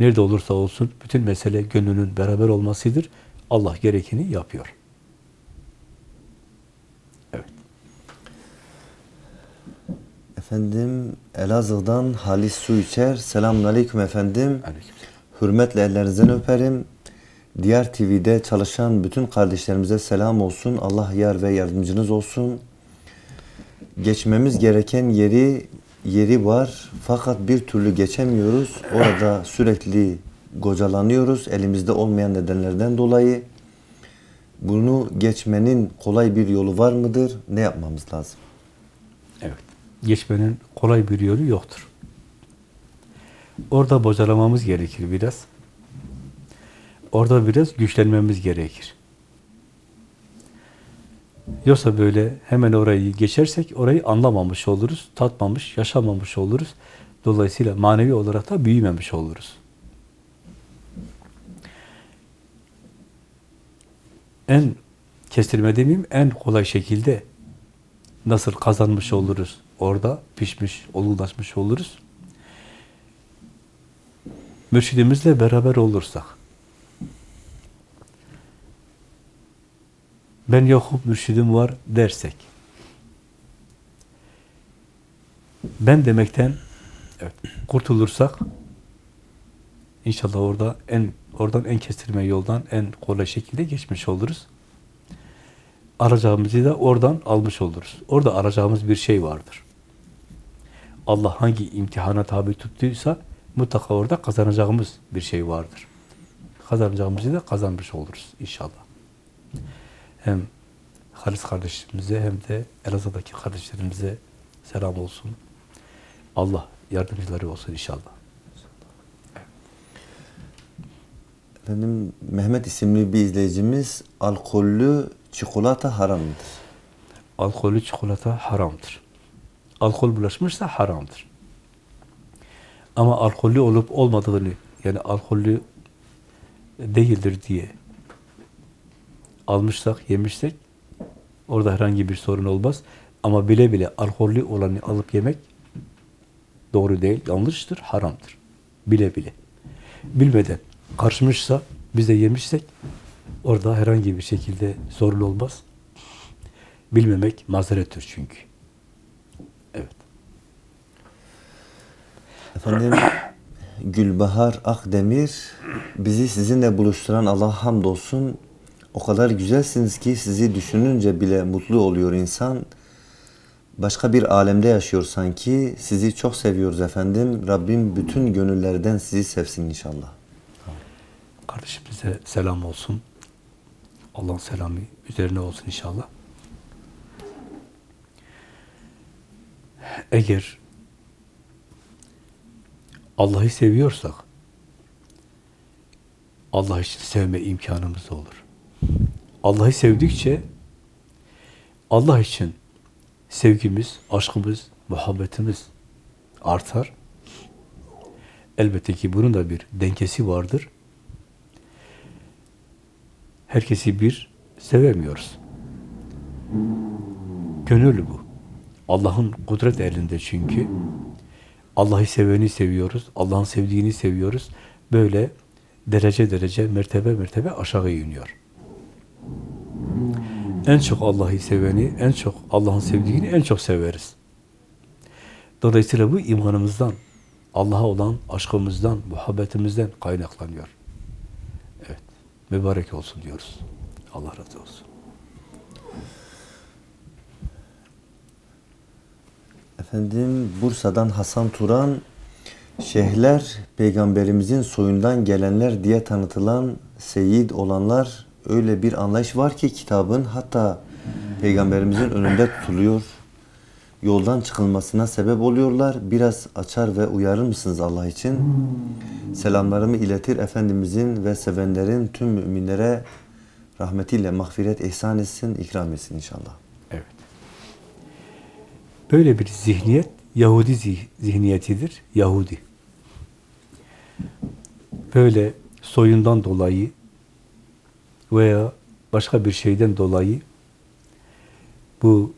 B: Nerede olursa olsun, bütün mesele gönlünün beraber olmasıdır. Allah gerekeni yapıyor. Evet.
A: Efendim Elazığ'dan Halis Su içer. Selamun Aleyküm efendim.
B: Aleykümselam.
A: Hürmetle ellerinizden öperim. Diğer TV'de çalışan bütün kardeşlerimize selam olsun. Allah yar ve yardımcınız olsun. Geçmemiz gereken yeri yeri var fakat bir türlü geçemiyoruz. Orada sürekli gocalanıyoruz elimizde olmayan nedenlerden dolayı. Bunu geçmenin kolay bir yolu var mıdır? Ne yapmamız lazım?
B: Evet. Geçmenin kolay bir yolu yoktur. Orada bocalamamız gerekir biraz. Orada biraz güçlenmemiz gerekir. Yoksa böyle hemen orayı geçersek orayı anlamamış oluruz, tatmamış, yaşamamış oluruz. Dolayısıyla manevi olarak da büyümemiş oluruz. En kestirme demeyeyim, en kolay şekilde nasıl kazanmış oluruz? Orada pişmiş, olgunlaşmış oluruz. Mürşidimizle beraber olursak. Ben yokum, mürşidim var dersek. Ben demekten evet, kurtulursak inşallah orada en oradan en kestirme yoldan en kolay şekilde geçmiş oluruz. Arayacağımızı da oradan almış oluruz. Orada arayacağımız bir şey vardır. Allah hangi imtihana tabi tuttuysa mutlaka orada kazanacağımız bir şey vardır. Kazanacağımızı da kazanmış oluruz inşallah. Hem Halis kardeşimize hem de Elazığ'daki kardeşlerimize selam olsun. Allah yardımcıları olsun inşallah.
A: Efendim Mehmet isimli bir izleyicimiz alkollü çikolata haram mıdır?
B: Alkollü çikolata haramdır. Alkol bulaşmışsa haramdır. Ama alkollü olup olmadığını, yani alkollü değildir diye almışsak, yemişsek orada herhangi bir sorun olmaz. Ama bile bile alkollü olanı alıp yemek doğru değil, yanlıştır, haramdır. Bile bile. Bilmeden karşımışsa, biz de yemişsek orada herhangi bir şekilde sorun olmaz. Bilmemek mazerettir çünkü. Evet.
A: Efendim Gülbahar Akdemir bizi sizinle buluşturan Allah'a hamdolsun. O kadar güzelsiniz ki sizi düşününce bile mutlu oluyor insan. Başka bir alemde yaşıyor sanki. Sizi çok seviyoruz efendim. Rabbim bütün gönüllerden sizi sevsin inşallah.
B: Kardeşimize selam olsun. Allah'ın selamı üzerine olsun inşallah. Eğer Allah'ı seviyorsak Allah için sevme imkanımız olur. Allah'ı sevdikçe Allah için sevgimiz, aşkımız, muhabbetimiz artar. Elbette ki bunun da bir dengesi vardır. Herkesi bir sevemiyoruz. Gönül bu. Allah'ın kudret elinde çünkü. Allah'ı seveni seviyoruz, Allah'ın sevdiğini seviyoruz. Böyle derece derece, mertebe mertebe aşağı iniyor. En çok Allah'ı seveni, en çok Allah'ın sevdiğini en çok severiz. Dolayısıyla bu imanımızdan, Allah'a olan aşkımızdan, muhabbetimizden kaynaklanıyor. Evet, mübarek olsun diyoruz. Allah razı olsun.
A: Efendim Bursa'dan Hasan Turan Şeyhler peygamberimizin soyundan gelenler diye tanıtılan seyit olanlar öyle bir anlayış var ki kitabın hatta peygamberimizin önünde tutuluyor. Yoldan çıkılmasına sebep oluyorlar. Biraz açar ve uyarır mısınız Allah için? Selamlarımı iletir Efendimizin ve sevenlerin tüm müminlere rahmetiyle mağfiret ihsan etsin, ikram etsin inşallah.
B: Evet. Böyle bir zihniyet Yahudi zih- zihniyetidir. Yahudi. Böyle soyundan dolayı veya başka bir şeyden dolayı bu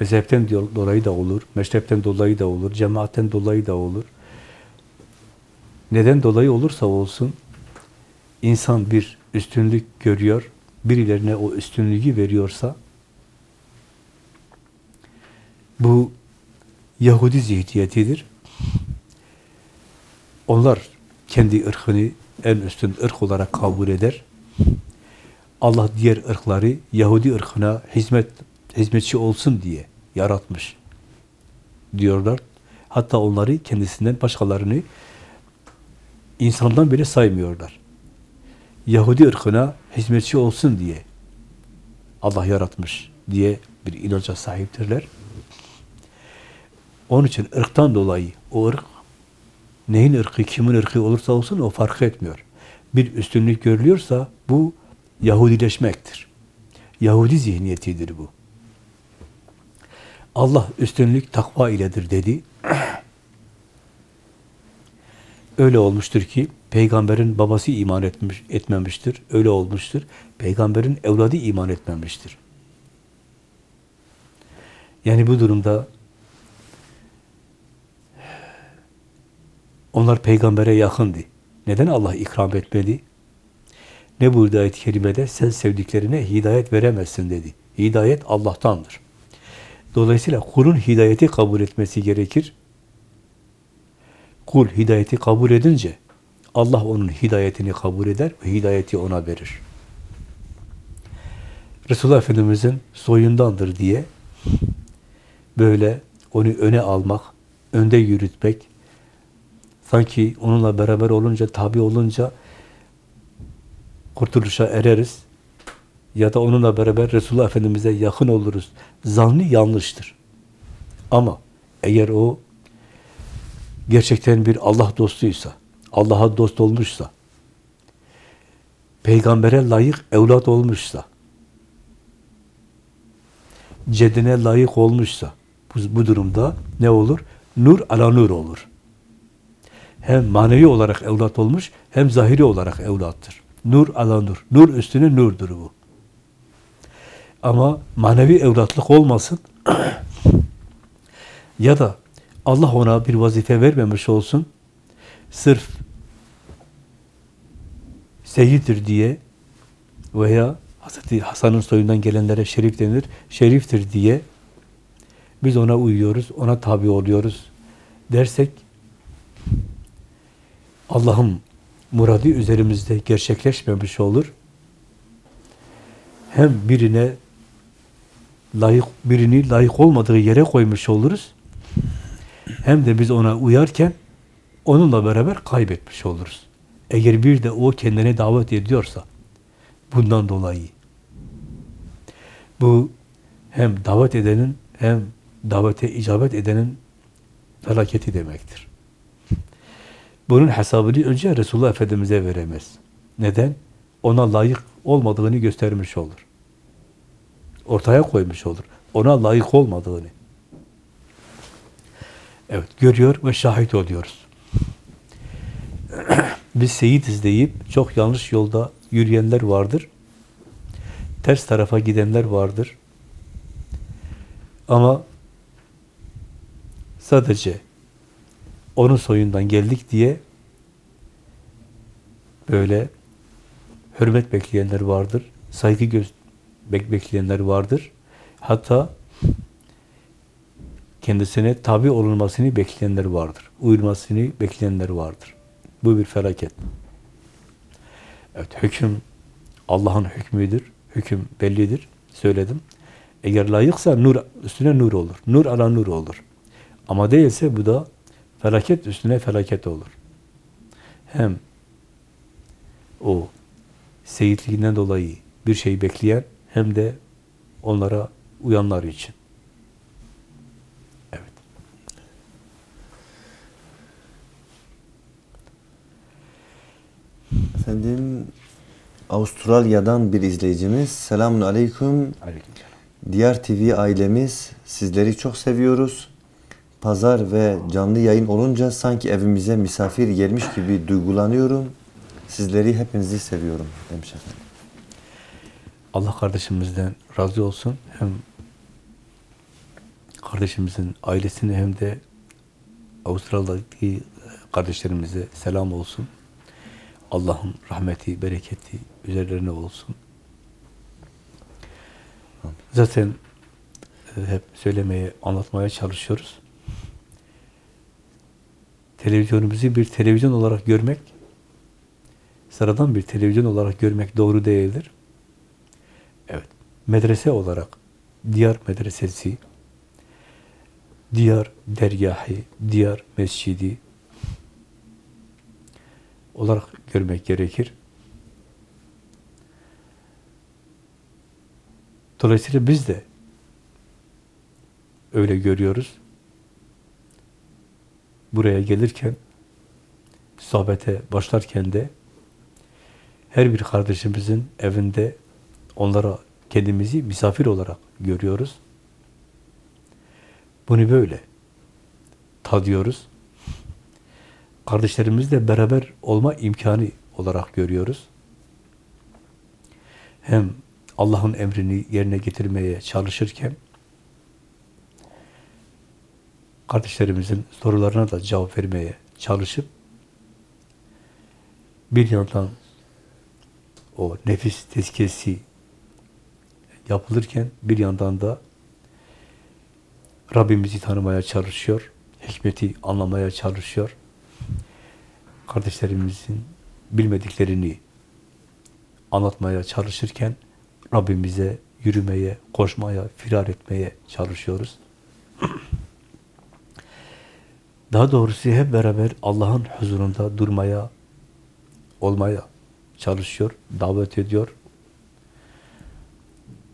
B: mezhepten do- dolayı da olur, meşrepten dolayı da olur, cemaatten dolayı da olur. Neden dolayı olursa olsun insan bir üstünlük görüyor, birilerine o üstünlüğü veriyorsa bu Yahudi zihniyetidir. Onlar kendi ırkını en üstün ırk olarak kabul eder. Allah diğer ırkları Yahudi ırkına hizmet hizmetçi olsun diye yaratmış diyorlar. Hatta onları kendisinden başkalarını insandan bile saymıyorlar. Yahudi ırkına hizmetçi olsun diye Allah yaratmış diye bir inanca sahiptirler. Onun için ırktan dolayı o ırk neyin ırkı, kimin ırkı olursa olsun o fark etmiyor. Bir üstünlük görülüyorsa bu Yahudileşmektir. Yahudi zihniyetidir bu. Allah üstünlük takva iledir dedi. [CLEARS THROAT] Öyle olmuştur ki peygamberin babası iman etmiş, etmemiştir. Öyle olmuştur. Peygamberin evladı iman etmemiştir. Yani bu durumda onlar peygambere yakındı. Neden Allah ikram etmedi? Ne buyurdu ayet-i kerimede? Sen sevdiklerine hidayet veremezsin dedi. Hidayet Allah'tandır. Dolayısıyla kulun hidayeti kabul etmesi gerekir. Kul hidayeti kabul edince Allah onun hidayetini kabul eder ve hidayeti ona verir. Resulullah Efendimiz'in soyundandır diye böyle onu öne almak, önde yürütmek, sanki onunla beraber olunca, tabi olunca kurtuluşa ereriz ya da onunla beraber Resulullah Efendimiz'e yakın oluruz. Zannı yanlıştır. Ama eğer o gerçekten bir Allah dostuysa, Allah'a dost olmuşsa, peygambere layık evlat olmuşsa, cedine layık olmuşsa, bu, bu durumda ne olur? Nur ala nur olur. Hem manevi olarak evlat olmuş, hem zahiri olarak evlattır. Nur ala nur. Nur üstüne nurdur bu. Ama manevi evlatlık olmasın. [CLEARS THROAT] ya da Allah ona bir vazife vermemiş olsun. Sırf seyittir diye veya Hazreti Hasan'ın soyundan gelenlere şerif denir. Şeriftir diye biz ona uyuyoruz, ona tabi oluyoruz dersek Allah'ın muradı üzerimizde gerçekleşmemiş olur. Hem birine layık birini layık olmadığı yere koymuş oluruz. Hem de biz ona uyarken onunla beraber kaybetmiş oluruz. Eğer bir de o kendine davet ediyorsa bundan dolayı bu hem davet edenin hem davete icabet edenin felaketi demektir. Bunun hesabını önce Resulullah Efendimiz'e veremez. Neden? Ona layık olmadığını göstermiş olur. Ortaya koymuş olur. Ona layık olmadığını. Evet, görüyor ve şahit oluyoruz. [CLEARS THROAT] Biz seyit izleyip çok yanlış yolda yürüyenler vardır. Ters tarafa gidenler vardır. Ama sadece onun soyundan geldik diye böyle hürmet bekleyenler vardır. Saygı gö bek bekleyenler vardır. Hatta kendisine tabi olunmasını bekleyenler vardır. Uyulmasını bekleyenler vardır. Bu bir felaket. Evet, hüküm Allah'ın hükmüdür. Hüküm bellidir. Söyledim. Eğer layıksa nur üstüne nur olur. Nur ala nur olur. Ama değilse bu da felaket üstüne felaket olur. Hem o seyitliğinden dolayı bir şey bekleyen hem de onlara uyanlar için. Evet.
A: Efendim Avustralya'dan bir izleyicimiz. Selamun aleyküm. Diğer TV ailemiz sizleri çok seviyoruz. Pazar ve canlı yayın olunca sanki evimize misafir gelmiş gibi duygulanıyorum. Sizleri hepinizi seviyorum demiş efendim.
B: Allah kardeşimizden razı olsun. Hem kardeşimizin ailesine hem de Avustralya'daki kardeşlerimize selam olsun. Allah'ın rahmeti, bereketi üzerlerine olsun. Zaten e, hep söylemeye, anlatmaya çalışıyoruz. Televizyonumuzu bir televizyon olarak görmek, sıradan bir televizyon olarak görmek doğru değildir. Evet, medrese olarak Diyar Medresesi, Diyar Dergahı, Diyar Mescidi olarak görmek gerekir. Dolayısıyla biz de öyle görüyoruz. Buraya gelirken, sohbete başlarken de her bir kardeşimizin evinde onlara kendimizi misafir olarak görüyoruz. Bunu böyle tadıyoruz. Kardeşlerimizle beraber olma imkanı olarak görüyoruz. Hem Allah'ın emrini yerine getirmeye çalışırken kardeşlerimizin sorularına da cevap vermeye çalışıp bir yandan o nefis tezkiyesi yapılırken bir yandan da Rabbimizi tanımaya çalışıyor, hikmeti anlamaya çalışıyor. Kardeşlerimizin bilmediklerini anlatmaya çalışırken Rabbimize yürümeye, koşmaya, firar etmeye çalışıyoruz. [CLEARS THROAT] Daha doğrusu hep beraber Allah'ın huzurunda durmaya, olmaya çalışıyor, davet ediyor.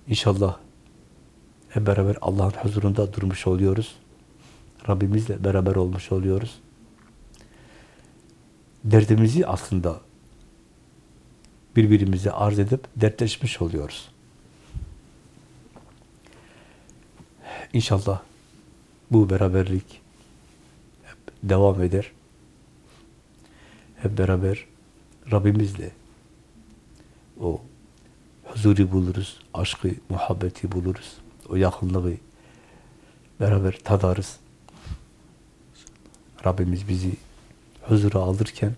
B: İnşallah hep beraber Allah'ın huzurunda durmuş oluyoruz. Rabbimizle beraber olmuş oluyoruz. Derdimizi aslında birbirimize arz edip dertleşmiş oluyoruz. İnşallah bu beraberlik devam eder. Hep beraber Rabbimizle o huzuru buluruz, aşkı, muhabbeti buluruz. O yakınlığı beraber tadarız. Rabbimiz bizi huzura alırken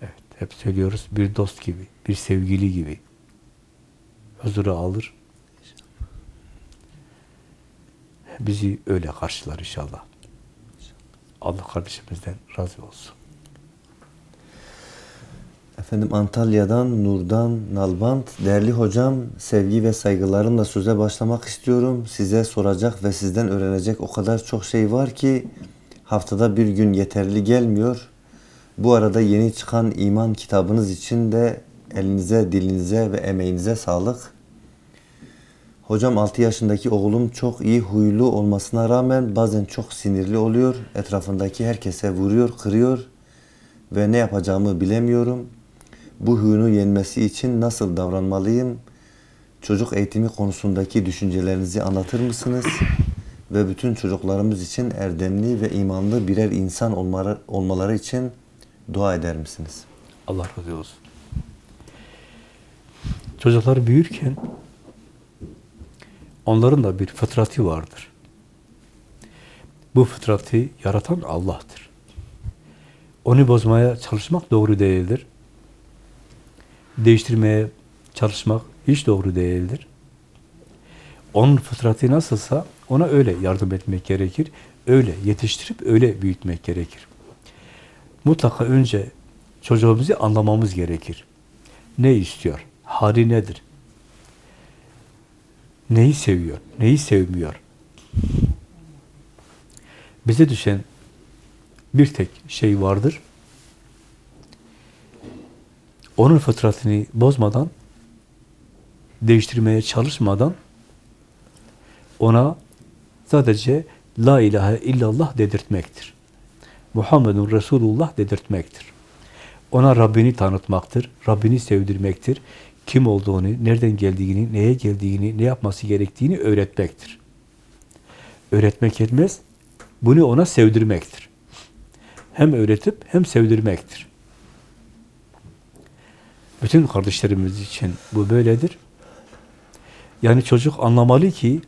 B: evet hep söylüyoruz bir dost gibi, bir sevgili gibi huzura alır. Bizi öyle karşılar inşallah. Allah kardeşimizden razı olsun.
A: Efendim Antalya'dan Nurdan Nalbant. Değerli hocam, sevgi ve saygılarımla söze başlamak istiyorum. Size soracak ve sizden öğrenecek o kadar çok şey var ki haftada bir gün yeterli gelmiyor. Bu arada yeni çıkan iman kitabınız için de elinize, dilinize ve emeğinize sağlık. Hocam 6 yaşındaki oğlum çok iyi huylu olmasına rağmen bazen çok sinirli oluyor. Etrafındaki herkese vuruyor, kırıyor ve ne yapacağımı bilemiyorum. Bu huyunu yenmesi için nasıl davranmalıyım? Çocuk eğitimi konusundaki düşüncelerinizi anlatır mısınız? Ve bütün çocuklarımız için erdemli ve imanlı birer insan olmaları, olmaları için dua eder misiniz?
B: Allah razı olsun. Çocuklar büyürken onların da bir fıtratı vardır. Bu fıtratı yaratan Allah'tır. Onu bozmaya çalışmak doğru değildir. Değiştirmeye çalışmak Hiç doğru değildir. Onun fıtratı nasılsa ona öyle yardım etmek gerekir. Öyle yetiştirip öyle büyütmek gerekir. Mutlaka önce çocuğumuzu anlamamız gerekir. Ne istiyor? Hali nedir? Neyi seviyor? Neyi sevmiyor? Bize düşen bir tek şey vardır. Onun fıtratını bozmadan, değiştirmeye çalışmadan ona sadece La ilahe illallah dedirtmektir. Muhammedun Resulullah dedirtmektir. Ona Rabbini tanıtmaktır, Rabbini sevdirmektir. Kim olduğunu, nereden geldiğini, neye geldiğini, ne yapması gerektiğini öğretmektir. Öğretmek yetmez, bunu ona sevdirmektir. Hem öğretip hem sevdirmektir. Bütün kardeşlerimiz için bu böyledir. Yani çocuk anlamalı ki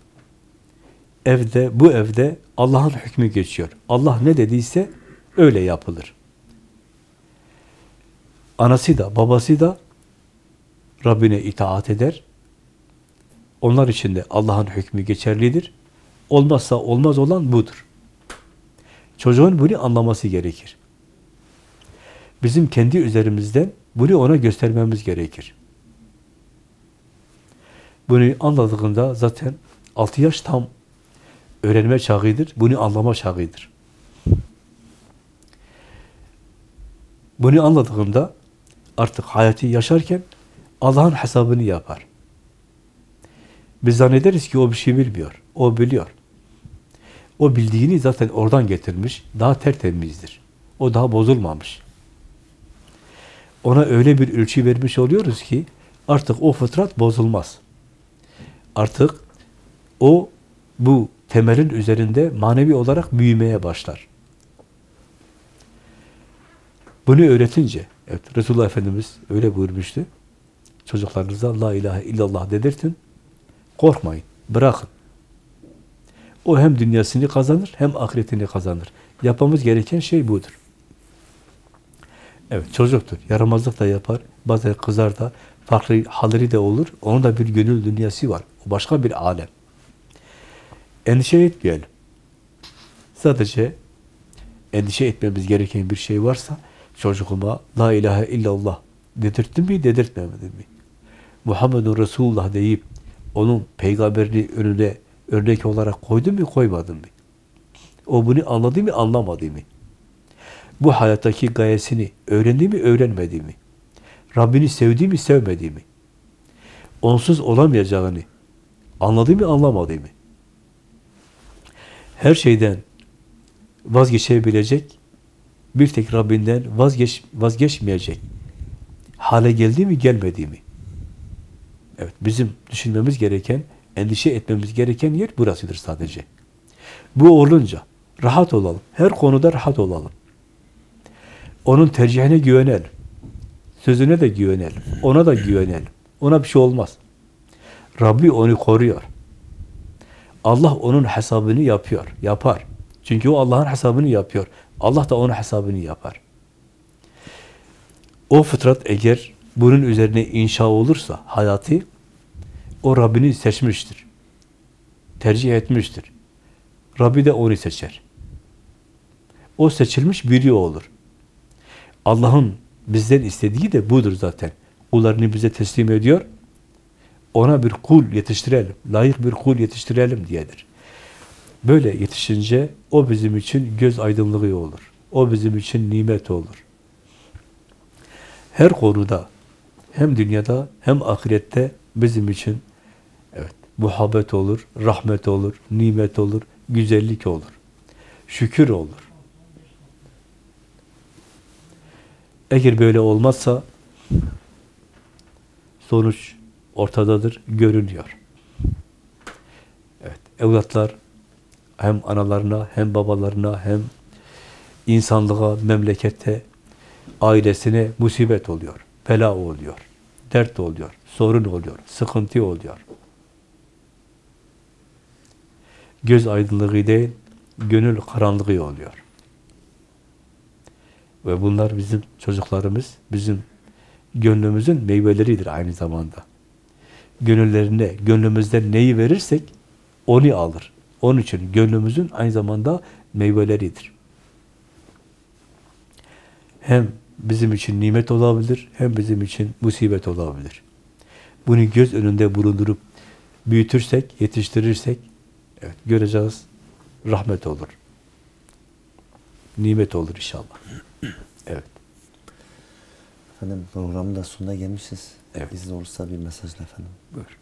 B: evde, bu evde Allah'ın hükmü geçiyor. Allah ne dediyse öyle yapılır. Anası da, babası da Rabbine itaat eder. Onlar için de Allah'ın hükmü geçerlidir. Olmazsa olmaz olan budur. Çocuğun bunu anlaması gerekir. Bizim kendi üzerimizden bunu ona göstermemiz gerekir. Bunu anladığında zaten 6 yaş tam öğrenme çağıdır, bunu anlama çağıdır. Bunu anladığında artık hayatı yaşarken Allah'ın hesabını yapar. Biz zannederiz ki o bir şey bilmiyor. O biliyor. O bildiğini zaten oradan getirmiş. Daha tertemizdir. O daha bozulmamış. Ona öyle bir ölçü vermiş oluyoruz ki artık o fıtrat bozulmaz. Artık o bu temelin üzerinde manevi olarak büyümeye başlar. Bunu öğretince, evet Resulullah Efendimiz öyle buyurmuştu. Çocuklarınıza La ilahe illallah dedirtin. Korkmayın, bırakın. O hem dünyasını kazanır hem ahiretini kazanır. Yapmamız gereken şey budur. Evet çocuktur. Yaramazlık da yapar. Bazen kızar da farklı halleri de olur. Onun da bir gönül dünyası var. O başka bir alem. Endişe etmeyelim. Sadece endişe etmemiz gereken bir şey varsa çocuğuma La ilahe illallah dedirttim mi, dedirtmemedim mi? Muhammedun Resulullah deyip onun peygamberini önüne örnek olarak koydum mu, koymadım mı? O bunu anladı mı, anlamadı mı? Bu hayattaki gayesini öğrendi mi, öğrenmedi mi? Rabbini sevdi mi, sevmedi mi? Onsuz olamayacağını anladı mı, anlamadı mı? Her şeyden vazgeçebilecek, bir tek Rabbinden vazgeç, vazgeçmeyecek hale geldi mi, gelmedi mi? Evet, bizim düşünmemiz gereken, endişe etmemiz gereken yer burasıdır sadece. Bu olunca rahat olalım. Her konuda rahat olalım. Onun tercihine güvenelim. Sözüne de güvenelim. Ona da güvenelim. Ona bir şey olmaz. Rabbi onu koruyor. Allah onun hesabını yapıyor. Yapar. Çünkü o Allah'ın hesabını yapıyor. Allah da onun hesabını yapar. O fıtrat eğer bunun üzerine inşa olursa hayatı o Rabbini seçmiştir. Tercih etmiştir. Rabbi de onu seçer. O seçilmiş biri olur. Allah'ın bizden istediği de budur zaten. Kullarını bize teslim ediyor. Ona bir kul yetiştirelim, layık bir kul yetiştirelim diyedir. Böyle yetişince o bizim için göz aydınlığı olur. O bizim için nimet olur. Her konuda hem dünyada hem ahirette bizim için evet muhabbet olur, rahmet olur, nimet olur, güzellik olur. Şükür olur. Eğer böyle olmazsa sonuç ortadadır, görünüyor. Evet, evlatlar hem analarına, hem babalarına, hem insanlığa, memlekette, ailesine musibet oluyor, bela oluyor, dert oluyor, sorun oluyor, sıkıntı oluyor. Göz aydınlığı değil, gönül karanlığı oluyor. Ve bunlar bizim çocuklarımız, bizim gönlümüzün meyveleridir aynı zamanda. gönüllerine, gönlümüzden neyi verirsek onu alır. Onun için gönlümüzün aynı zamanda meyveleridir. Hem bizim için nimet olabilir, hem bizim için musibet olabilir. Bunu göz önünde bulundurup büyütürsek, yetiştirirsek, evet göreceğiz, rahmet olur. Nimet olur inşallah. [CLEARS THROAT] Evet.
A: Efendim programın da sonuna gelmişiz.
B: Evet.
A: İzin olursa bir mesajla efendim.
B: Buyur.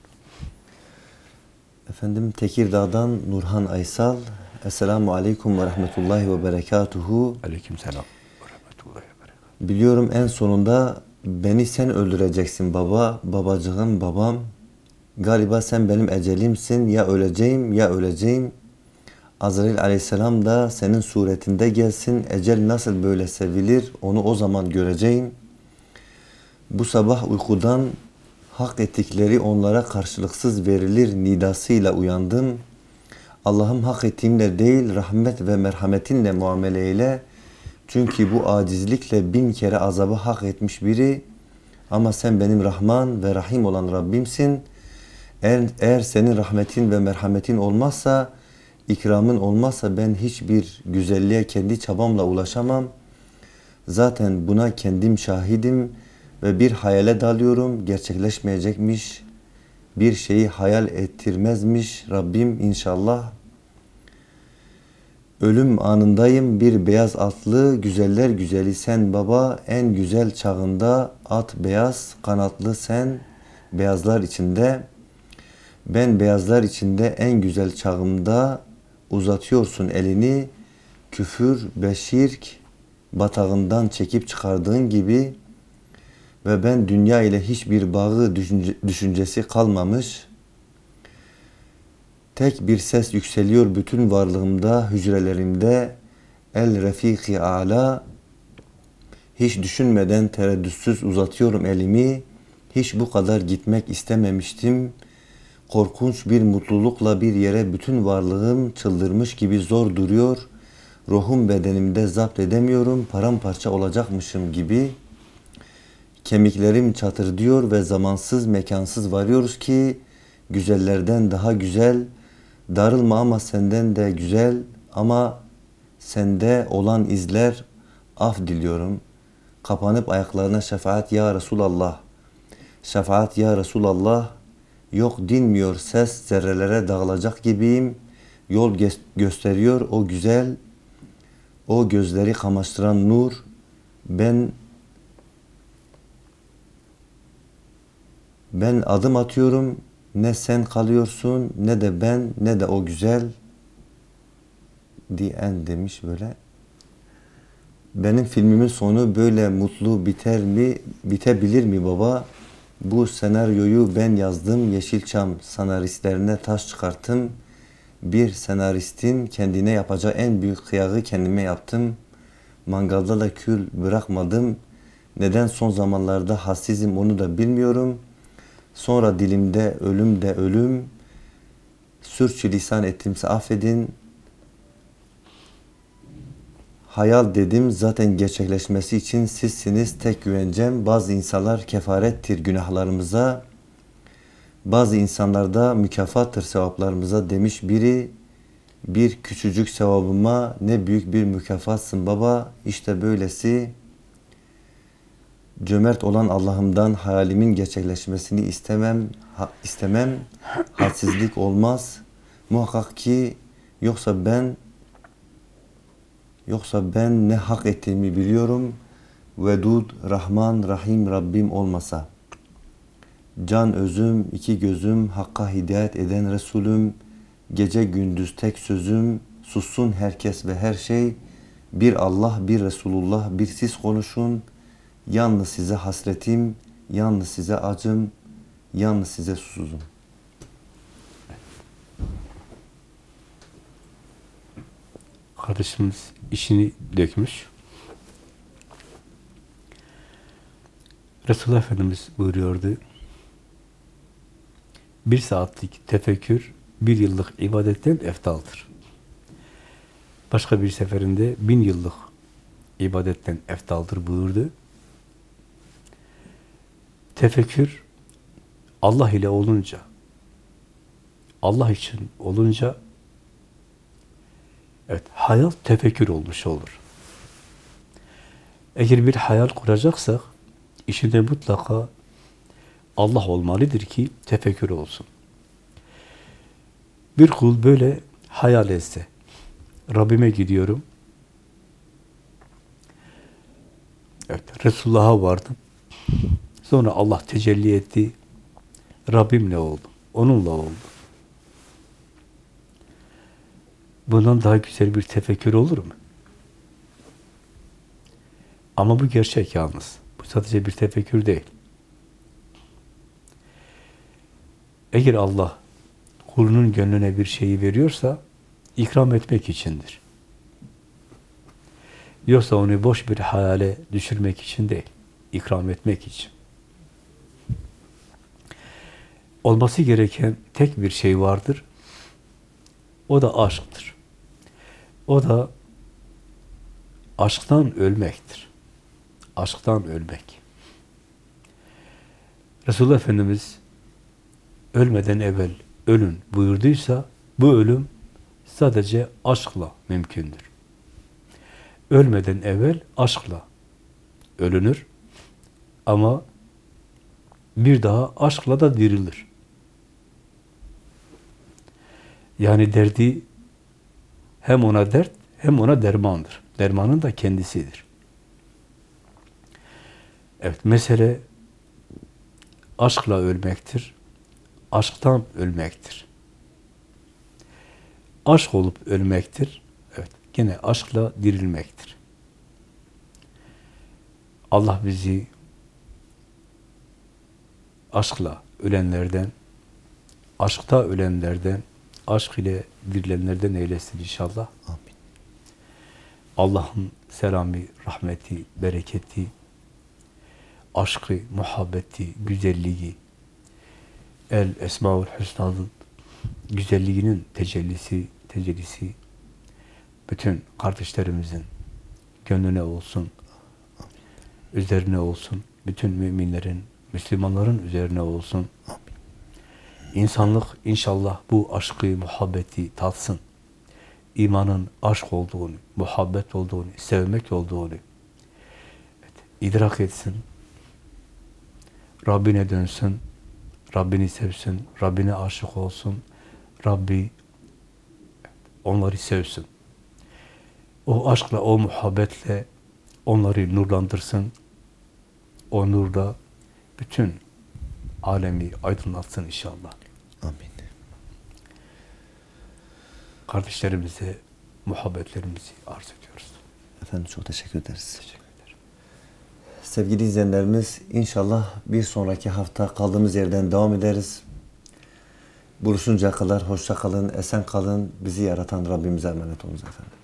A: Efendim Tekirdağ'dan Nurhan Aysal. Esselamu Aleyküm ve Rahmetullahi ve Berekatuhu.
B: Aleyküm selam. ve rahmetullahi ve berekatuhu.
A: Biliyorum en sonunda beni sen öldüreceksin baba, babacığım, babam. Galiba sen benim ecelimsin. Ya öleceğim ya öleceğim. Azrail aleyhisselam da senin suretinde gelsin. Ecel nasıl böyle sevilir onu o zaman göreceğim. Bu sabah uykudan hak ettikleri onlara karşılıksız verilir nidasıyla uyandım. Allah'ım hak ettiğimle değil rahmet ve merhametinle muamele eyle. Çünkü bu acizlikle bin kere azabı hak etmiş biri ama sen benim Rahman ve Rahim olan Rabbimsin. Eğer, senin rahmetin ve merhametin olmazsa, ikramın olmazsa ben hiçbir güzelliğe kendi çabamla ulaşamam. Zaten buna kendim şahidim ve bir hayale dalıyorum. Gerçekleşmeyecekmiş. Bir şeyi hayal ettirmezmiş Rabbim inşallah. Ölüm anındayım bir beyaz atlı güzeller güzeli sen baba en güzel çağında at beyaz kanatlı sen beyazlar içinde. Ben beyazlar içinde en güzel çağımda uzatıyorsun elini küfür ve şirk batağından çekip çıkardığın gibi. Ve ben dünya ile hiçbir bağı düşünce- düşüncesi kalmamış Tek bir ses yükseliyor bütün varlığımda, hücrelerimde. El refiki ala. Hiç düşünmeden tereddütsüz uzatıyorum elimi. Hiç bu kadar gitmek istememiştim. Korkunç bir mutlulukla bir yere bütün varlığım çıldırmış gibi zor duruyor. Ruhum bedenimde zapt edemiyorum. Paramparça olacakmışım gibi. Kemiklerim çatır diyor ve zamansız mekansız varıyoruz ki güzellerden daha güzel, darılma ama senden de güzel ama sende olan izler af diliyorum. Kapanıp ayaklarına şefaat ya Resulallah. Şefaat ya Resulallah. Yok dinmiyor ses zerrelere dağılacak gibiyim. Yol gösteriyor o güzel, o gözleri kamaştıran nur. Ben Ben adım atıyorum. Ne sen kalıyorsun ne de ben ne de o güzel diyen demiş böyle. Benim filmimin sonu böyle mutlu biter mi? Bitebilir mi baba? Bu senaryoyu ben yazdım. Yeşilçam senaristlerine taş çıkarttım. Bir senaristin kendine yapacağı en büyük kıyağı kendime yaptım. Mangalda da kül bırakmadım. Neden son zamanlarda hassizim onu da bilmiyorum. Sonra dilimde ölüm de ölüm. Sürçülisan ettimse affedin. Hayal dedim zaten gerçekleşmesi için sizsiniz tek güvencem. Bazı insanlar kefarettir günahlarımıza. Bazı insanlarda mükafattır sevaplarımıza demiş biri. Bir küçücük sevabıma ne büyük bir mükafatsın baba. İşte böylesi cömert olan Allah'ımdan hayalimin gerçekleşmesini istemem, ha- istemem. Hadsizlik olmaz. Muhakkak ki yoksa ben yoksa ben ne hak ettiğimi biliyorum. Vedud, Rahman, Rahim Rabbim olmasa. Can özüm, iki gözüm, Hakka hidayet eden Resulüm, gece gündüz tek sözüm, sussun herkes ve her şey, bir Allah, bir Resulullah, bir siz konuşun, yalnız size hasretim, yalnız size acım, yalnız size susuzum.
B: Kardeşimiz işini dökmüş. Resulullah Efendimiz buyuruyordu. Bir saatlik tefekkür, bir yıllık ibadetten eftaldır. Başka bir seferinde bin yıllık ibadetten eftaldır buyurdu. Tefekkür, Allah ile olunca, Allah için olunca, evet, hayal tefekkür olmuş olur. Eğer bir hayal kuracaksak, içinde mutlaka Allah olmalıdır ki tefekkür olsun. Bir kul böyle hayal etse, Rabbime gidiyorum, evet, Resulullah'a vardım, sonra Allah tecelli etti, Rabbimle oldum, onunla oldum. Bundan daha güzel bir tefekkür olur mu? Ama bu gerçek yalnız. Bu sadece bir tefekkür değil. Eğer Allah kulunun gönlüne bir şeyi veriyorsa ikram etmek içindir. Yoksa onu boş bir hayale düşürmek için değil, ikram etmek için. Olması gereken tek bir şey vardır. O da aşktır. O da aşktan ölmektir. Aşktan ölmek. Resulullah Efendimiz ölmeden evvel ölün buyurduysa bu ölüm sadece aşkla mümkündür. Ölmeden evvel aşkla ölünür ama bir daha aşkla da dirilir. Yani derdi hem ona dert hem ona dermandır. Dermanın da kendisidir. Evet, mesele aşkla ölmektir. Aşktan ölmektir. Aşk olup ölmektir. Evet, gene aşkla dirilmektir. Allah bizi aşkla ölenlerden, aşkta ölenlerden, aşk ile dirilenlerden eylesin inşallah.
A: Amin.
B: Allah'ın selamı, rahmeti, bereketi, aşkı, muhabbeti, güzelliği, El Esmaül Hüsna'nın güzelliğinin tecellisi, tecellisi bütün kardeşlerimizin gönlüne olsun, üzerine olsun, bütün müminlerin, Müslümanların üzerine olsun. İnsanlık inşallah bu aşkı, muhabbeti tatsın. İmanın aşk olduğunu, muhabbet olduğunu, sevmek olduğunu evet, idrak etsin. Rabbine dönsün, Rabbini sevsin, Rabbine aşık olsun, Rabbi onları sevsin. O aşkla, o muhabbetle onları nurlandırsın. O nurda bütün alemi aydınlatsın inşallah.
A: Amin.
B: Kardeşlerimize muhabbetlerimizi arz ediyoruz.
A: Efendim çok teşekkür ederiz.
B: Teşekkür ederim.
A: Sevgili izleyenlerimiz inşallah bir sonraki hafta kaldığımız yerden devam ederiz. Buluşuncaya kadar hoşça kalın, esen kalın. Bizi yaratan Rabbimize emanet olunuz efendim.